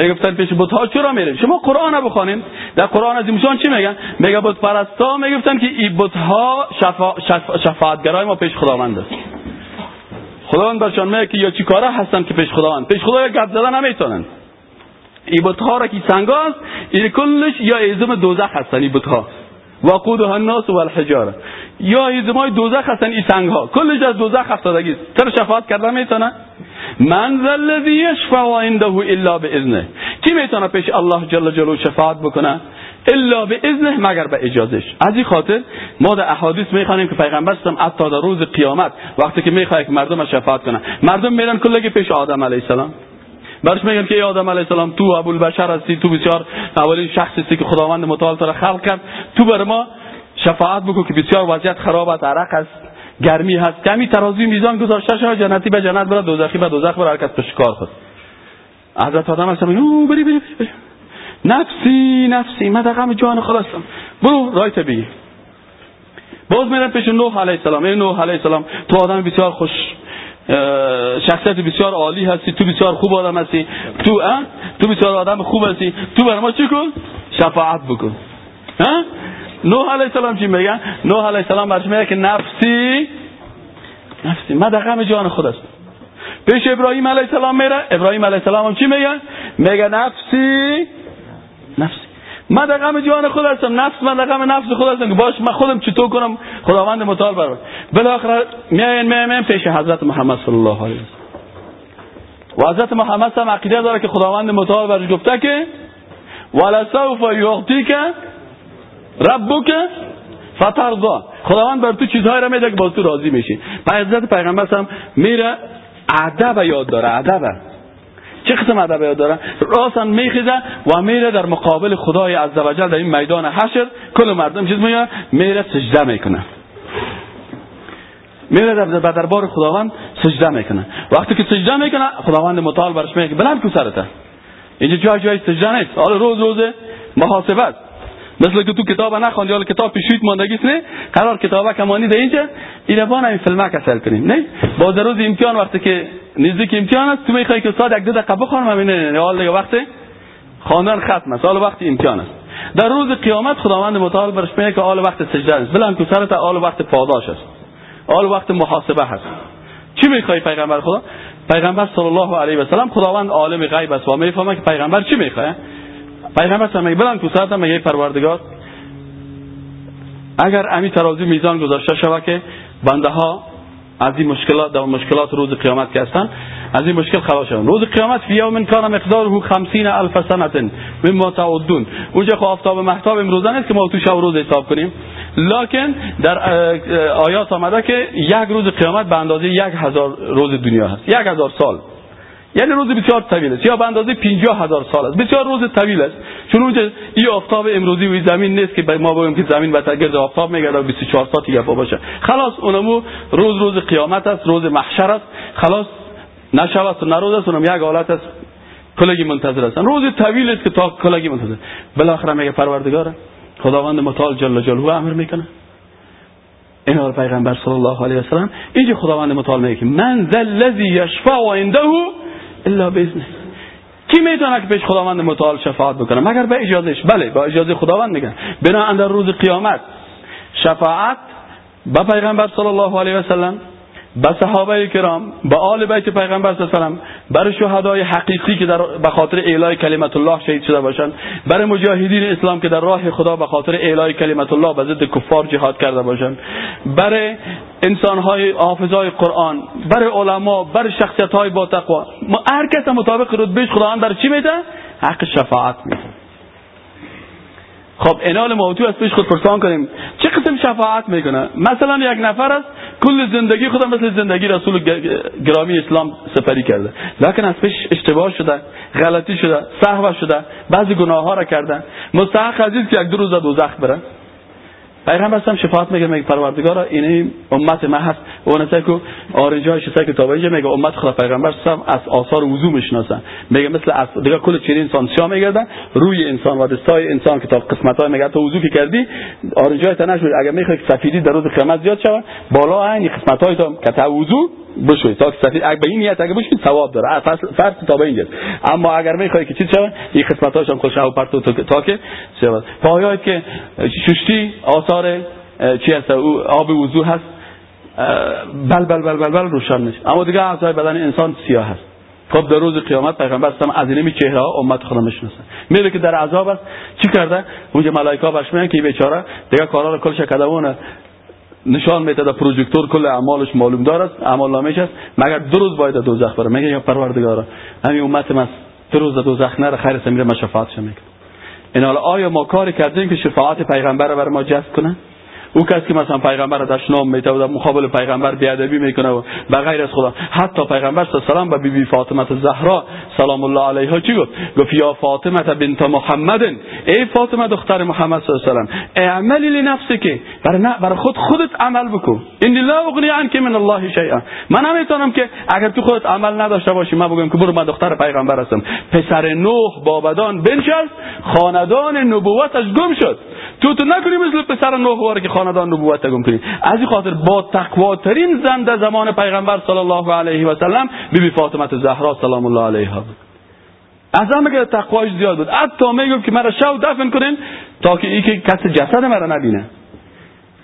می‌گفتن پیش بت ها چرا میریم؟ شما قرآن بخوانید در قرآن از ایشان چی میگن؟ میگه بت پرستا می‌گفتن که این بت ها شفا... شفاعتگرای ما پیش خداوند است. خداوند برشان میگه که یا چی کاره هستن که پیش خداوند؟ پیش خدا گپ زدن نمی‌تونن. این بت ها را که سنگاست این کلش یا ایزم دوزخ هستن این بت ها وقودها الناس والحجاره یا ایزمای دوزخ هستن این سنگ ها کلش از دوزخ افتادگی چرا شفاعت کردن می‌تونن من ذا الذي يشفع عنده الا باذنه کی می‌تونه پیش الله جل جلاله شفاعت بکنه؟ الا به اذنه مگر به اجازهش از این خاطر ما در احادیث می‌خوانیم که پیغمبر اسلام حتی در روز قیامت وقتی که می‌خواد که مردم شفاعت کنه. مردم میرن کلگی پیش آدم علیه السلام. برش میگن که ای آدم علیه السلام تو ابو البشر هستی تو بسیار اولین شخصی هستی که خداوند متعال را خلق کرد. تو بر ما شفاعت بکن که بسیار وضعیت خراب است عرق است. گرمی هست. کمی ترازی میزان گذاشته شد جنتی به جنت بره دوزخی به دوزخ بره هر کس کار خود. حضرت آدم هستم او بری بری بری. نفسی نفسی. من دقم جان خلاصم برو رایت بگی. باز میرن پیش نوح علیه السلام. ای نوح علیه السلام تو آدم بسیار خوش شخصیت بسیار عالی هستی. تو بسیار خوب آدم هستی. تو تو بسیار آدم خوب هستی. تو بر ما چی کن؟ شفاعت بکن. ها نوح علیه السلام چی میگن نوح علیه السلام برش میگه که نفسی نفسی. من در غم جان خود است پیش ابراهیم علیه السلام میره. ابراهیم علیه السلام چی میگه؟ میگه نفسی نفسی. من در غم جان خود هستم. نفس من در غم نفس خود هستم. که باش من خودم چطور کنم؟ خداوند متعال بر بالاخره میاین میاین پیش حضرت محمد صلی الله علیه و حضرت محمد هم عقیده داره که خداوند متعال برش گفته که ولسوف یعطیک ربک فترضا. خداوند بر تو چیزهایی را میده که با تو راضی میشی. حضرت پیغمبر هم میره ادب یاد داره ادب. چه قسم ادب یاد داره؟ راسا میخیزه و میره در مقابل خدای عزوجل در این میدان حشر. کل مردم چیز میاد میره سجده می‌کنه. میره در دربار خداوند سجده می‌کنه. وقتی که سجده می‌کنه خداوند متعال برش میگه بلند کو سرته اینجا جای جای سجده نیست. حالا روز روز محاسبه است. مثل که تو کتاب نخوندی حالا کتاب پیشویت ماندگیست نه قرار کتابه کمانی ده اینجا این بان این فیلمه کسل کنیم. نه؟ با در روز امتحان وقتی که نزدیک امتحان است تو می‌خوای که استاد یک دو دقیقه بخونم همین نه حال دیگه وقت خواندن ختم است حالا وقت امتحان است. در روز قیامت خداوند متعال برش میگه که حال وقت سجده است. بلن که سرت حال وقت پاداش است. حال وقت محاسبه هست. چی می‌خوای پیغمبر خدا؟ پیغمبر صلی الله علیه و سلم خداوند عالم غیب است. و می‌فهمه که پیغمبر چی می‌خواد پیغمبر صلی الله علیه و سلم میگه پروردگار. اگر امی ترازی میزان گذاشته شود که بنده ها از این مشکلات در مشکلات روز قیامت که هستن از این مشکل خلاص شدن روز قیامت فی یوم کان مقداره 50 الف سنه مما تعدون. اونجا خب آفتاب محتاب امروزه نیست که ما تو شب روز حساب کنیم. لکن در آیات آمده که یک روز قیامت به اندازه یک هزار روز دنیا هست. یک هزار سال. یعنی روز بسیار طویل است. یا به اندازه 50 هزار سال است. بسیار روز طویل است. چون اونجا این آفتاب امروزی و زمین نیست که ما بگیم که زمین به گرد آفتاب میگرده و 24 ساعت گپا باشه. خلاص اونمو روز روز قیامت است روز محشر است. خلاص است و نه روز است. اونم یک حالت است. کلگی منتظر هستن. روز طویل است که تا کلگی منتظر. بالاخره میگه پروردگار خداوند متعال جل جلاله امر می‌کنه. این پیغمبر صلی الله علیه و سلم اینجا خداوند متعال میگه من ذا الذی یشفع عنده الا باذنه کی می‌تونه که پیش خداوند متعال شفاعت بکنه؟ مگر به اجازهش؟ بله با اجازه خداوند میگن. بنا در روز قیامت شفاعت با پیغمبر صلی الله علیه و سلم به صحابه کرام به آل بیت پیغمبر صلی الله علیه و برای شهدای حقیقی که در به خاطر اعلای کلمت الله شهید شده باشند برای مجاهدین اسلام که در راه خدا به خاطر اعلای کلمت الله به ضد کفار جهاد کرده باشند. برای انسان های حافظای قرآن برای علما برای شخصیت های با تقوا هر کس مطابق رتبهش خداوند در چی میده؟ حق شفاعت میده. خب انال موضوع از پیش خود پرسان کنیم چه قسم شفاعت می‌کنه؟ مثلا یک نفر است کل زندگی خودم مثل زندگی رسول گرامی اسلام سپری کرده. لکن از پیش اشتباه شده غلطی شده صحوه شده بعضی گناه ها را کردن. مستحق عزیز که یک دو روز دوزخ بره پیغمبر هم شفاعت میگه میگه پروردگارا این امت ما هست. و اون که آرنجای شسته که تابعی میگه امت خدا پیغمبر هم از آثار وضو می‌شناسن. میگه مثل از دیگه کل چیری انسان سیاه میگردن روی انسان و دستای انسان که تا قسمت های میگه تو وضو که کردی آرنجای تنش اگر می‌خوای سفیدی در روز قیامت زیاد شود بالا این قسمت های تا که وضو بشوی. تا سفید اگه به این نیت اگه بشوی ثواب داره. فرض تا به اینجاست اما اگر می‌خوای که چیز شود این قسمت هاش هم شهو پرتو تا که شود پایات که ششتی آثار چی هست؟ او آب وضو هست. بل بل بل بل بل روشن میشه اما دیگه اعضای بدن انسان سیاه هست. خب در روز قیامت پیغمبر هم از اینمی چهره ها امت خدا می‌شناسن میره که در عذاب است چی کرده؟ اونجا ملائکه باش میگن که بیچاره دیگه کارا رو کلش کدوونه نشان میده پروژکتور کل اعمالش معلوم دار است اعمال نامش است. مگر دو روز باید دوزخ بره؟ میگه یا پروردگارا همین امت ما دو روز دوزخ نره خیر سمیره ما شفاعت می‌کنه این حالا آیا ما کاری کردیم که شفاعت پیغمبر بر ما جذب کنه؟ او کسی که مثلا پیغمبر را دشنام میته و در مقابل پیغمبر بیادبی می‌کنه و غیر از خدا حتی پیغمبر صلی الله علیه بی بی فاطمه زهرا سلام الله علیها چی گفت؟ گفت یا فاطمه بنت محمد ای فاطمه دختر محمد صلی الله علیه و اعملی لنفسك برای نه برای خود خودت عمل بکن. ان لا اغنی عنك من الله شیئا. من نمی‌تونم که اگر تو خودت عمل نداشته باشی من بگم که برو من دختر پیغمبر هستم. پسر نوح بابدان بنشست خاندان نبوتش گم شد. تو نکنی مثل پسر نوح که خاندان نبوت گم کنی از این خاطر با تقواترین زن در زمان پیغمبر صلی الله علیه و سلم بی فاطمه زهرا سلام الله علیها بود. از همه که تقواش زیاد بود؟ حتی میگم که مرا شو دفن کنین تا که ای که کس جسد مرا نبینه.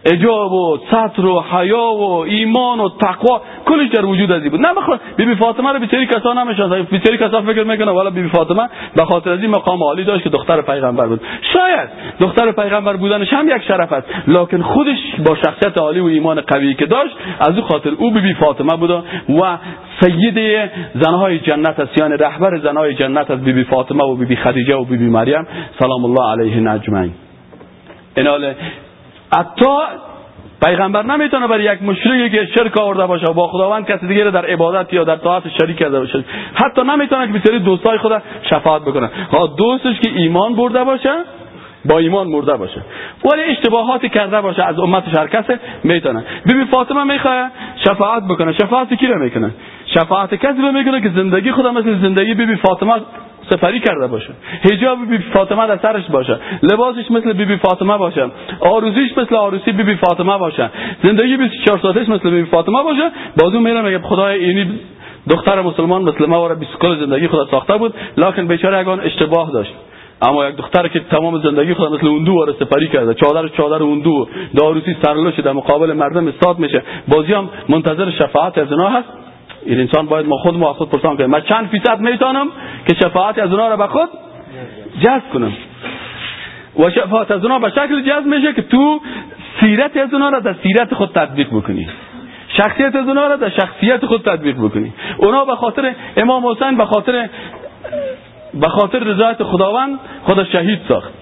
اجاب و سطر و حیا و ایمان و تقوا کلش در وجود ازی بود. نه بخواد بی بی فاطمه رو بیچاره کسا نمی‌شناسن بیچاره کسا فکر می‌کنه والا بی بی فاطمه به خاطر از این مقام عالی داشت که دختر پیغمبر بود. شاید دختر پیغمبر بودنش هم یک شرف است. لکن خودش با شخصیت عالی و ایمان قوی که داشت از او خاطر او بی بی فاطمه بود و سید زنهای جنت است. یعنی رهبر زنهای جنت است بی بی فاطمه و بی بی خدیجه و بی بی مریم. سلام الله علیه اجمعین. ایناله حتی پیغمبر نمی‌تونه برای یک مشرکی که شرک آورده باشه با خداوند کسی دیگه در عبادت یا در طاعت شریک کرده باشه حتی نمی‌تونه که بسیاری دوستای خدا شفاعت بکنه. ها دوستش که ایمان برده باشه با ایمان مرده باشه. ولی اشتباهاتی کرده باشه از امت هر کسی می‌تونه بیبی فاطمه می‌خواد شفاعت بکنه. شفاعت کی رو می‌کنه؟ شفاعت کسی رو می‌کنه که زندگی خدا مثل زندگی بیبی فاطمه سفری کرده باشه. حجاب بی بی فاطمه در سرش باشه. لباسش مثل بی بی فاطمه باشه. آروزیش مثل آروسی بی بی فاطمه باشه. زندگی 24 ساعتش مثل بی بی فاطمه باشه. بازو میره میگه خدای اینی دختر مسلمان مثل ما و 20 زندگی خدا ساخته بود. لکن بیچاره اگان اشتباه داشت. اما یک دختر که تمام زندگی خود مثل اون دو سپری کرده چادر چادر اون دو داروسی سرلوش در مقابل مردم استاد میشه. بازی هم منتظر شفاعت از هست. این انسان باید ما خود ما خود پرسان کنیم. من چند فیصد می‌تونم که شفاعت از اونها را به خود جذب کنم. و شفاعت از اونها به شکل جذب میشه که تو سیرت از اونها را در سیرت خود تطبیق بکنی. شخصیت از اونها را در شخصیت خود تطبیق بکنی. اونا به خاطر امام حسین به خاطر به خاطر رضایت خداوند خود شهید ساخت.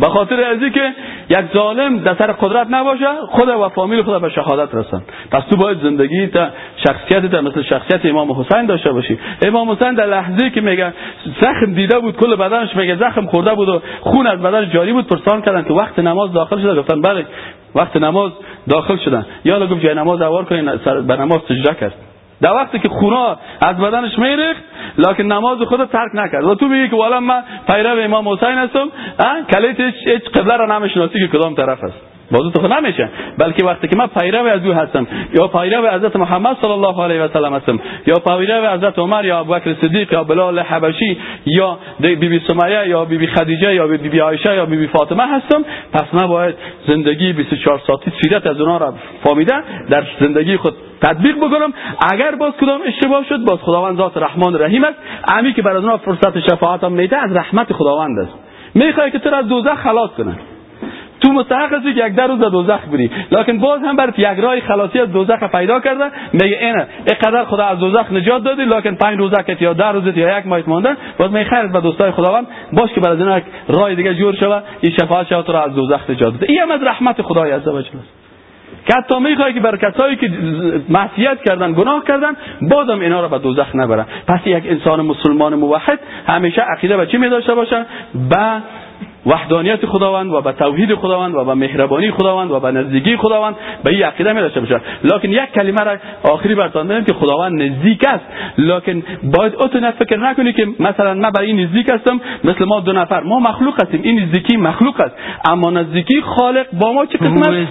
به خاطر ازی که یک ظالم در سر قدرت نباشه خود و فامیل خود به شهادت رسن پس تو باید زندگی تا شخصیت تا مثل شخصیت امام حسین داشته باشی. امام حسین در لحظه که میگه زخم دیده بود کل بدنش میگه زخم خورده بود و خون از بدنش جاری بود پرسان کردن که وقت نماز داخل شده؟ گفتن بله وقت نماز داخل شدن یا گفت جای نماز اوار کنین به نماز سجده کرد. در وقتی که خونا از بدنش میریخت لکن نماز خود ترک نکرد. و تو میگی که والا من پیرو امام حسین هستم کلیت هیچ قبله را نمی‌شناسی که کدام طرف است بازو تو نمیشه. بلکه وقتی که من پیرو از او هستم یا پیرو حضرت محمد صلی الله علیه و سلم هستم یا پیرو حضرت عمر یا ابوبکر صدیق یا بلال حبشی یا بی بی سمیه یا بی بی خدیجه یا بی بی عایشه یا بی بی فاطمه هستم پس من باید زندگی 24 ساعتی سیرت از اونها را فهمیده در زندگی خود تطبیق بکنم. اگر باز کدام اشتباه شد باز خداوند ذات رحمان رحیم است. امی که برای اونها فرصت شفاعت هم میده از رحمت خداوند است. می‌خوای که تو از دوزخ خلاص کنه. تو مستحق هستی که یک در روز دوزخ بری. لکن باز هم برات یک راه خلاصی از دوزخ پیدا کرده. میگه اینه اینقدر خدا از دوزخ نجات دادی لکن پنج روزه که یا در روزت یا یک ماه مانده. باز می خیر به دوستای خداوند. باش که برای یک راه دیگه جور شوه این شفاعت شو تو را از دوزخ نجات داده این هم از رحمت خدای عز و جل که حتی می‌خوای که بر کسایی که معصیت کردن گناه کردن بازم اینا را به دوزخ نبرن پس یک انسان مسلمان موحد همیشه عقیده به می داشته باشه؟ به وحدانیت خداوند و به توحید خداوند و به مهربانی خداوند و به نزدیکی خداوند به این عقیده می داشته باشه لکن یک کلمه را آخری برتان که خداوند نزدیک است. لکن باید اتو فکر نکنی که مثلا من برای این نزدیک هستم مثل ما دو نفر. ما مخلوق هستیم. این نزدیکی مخلوق است. اما نزدیکی خالق با ما چه قسمت؟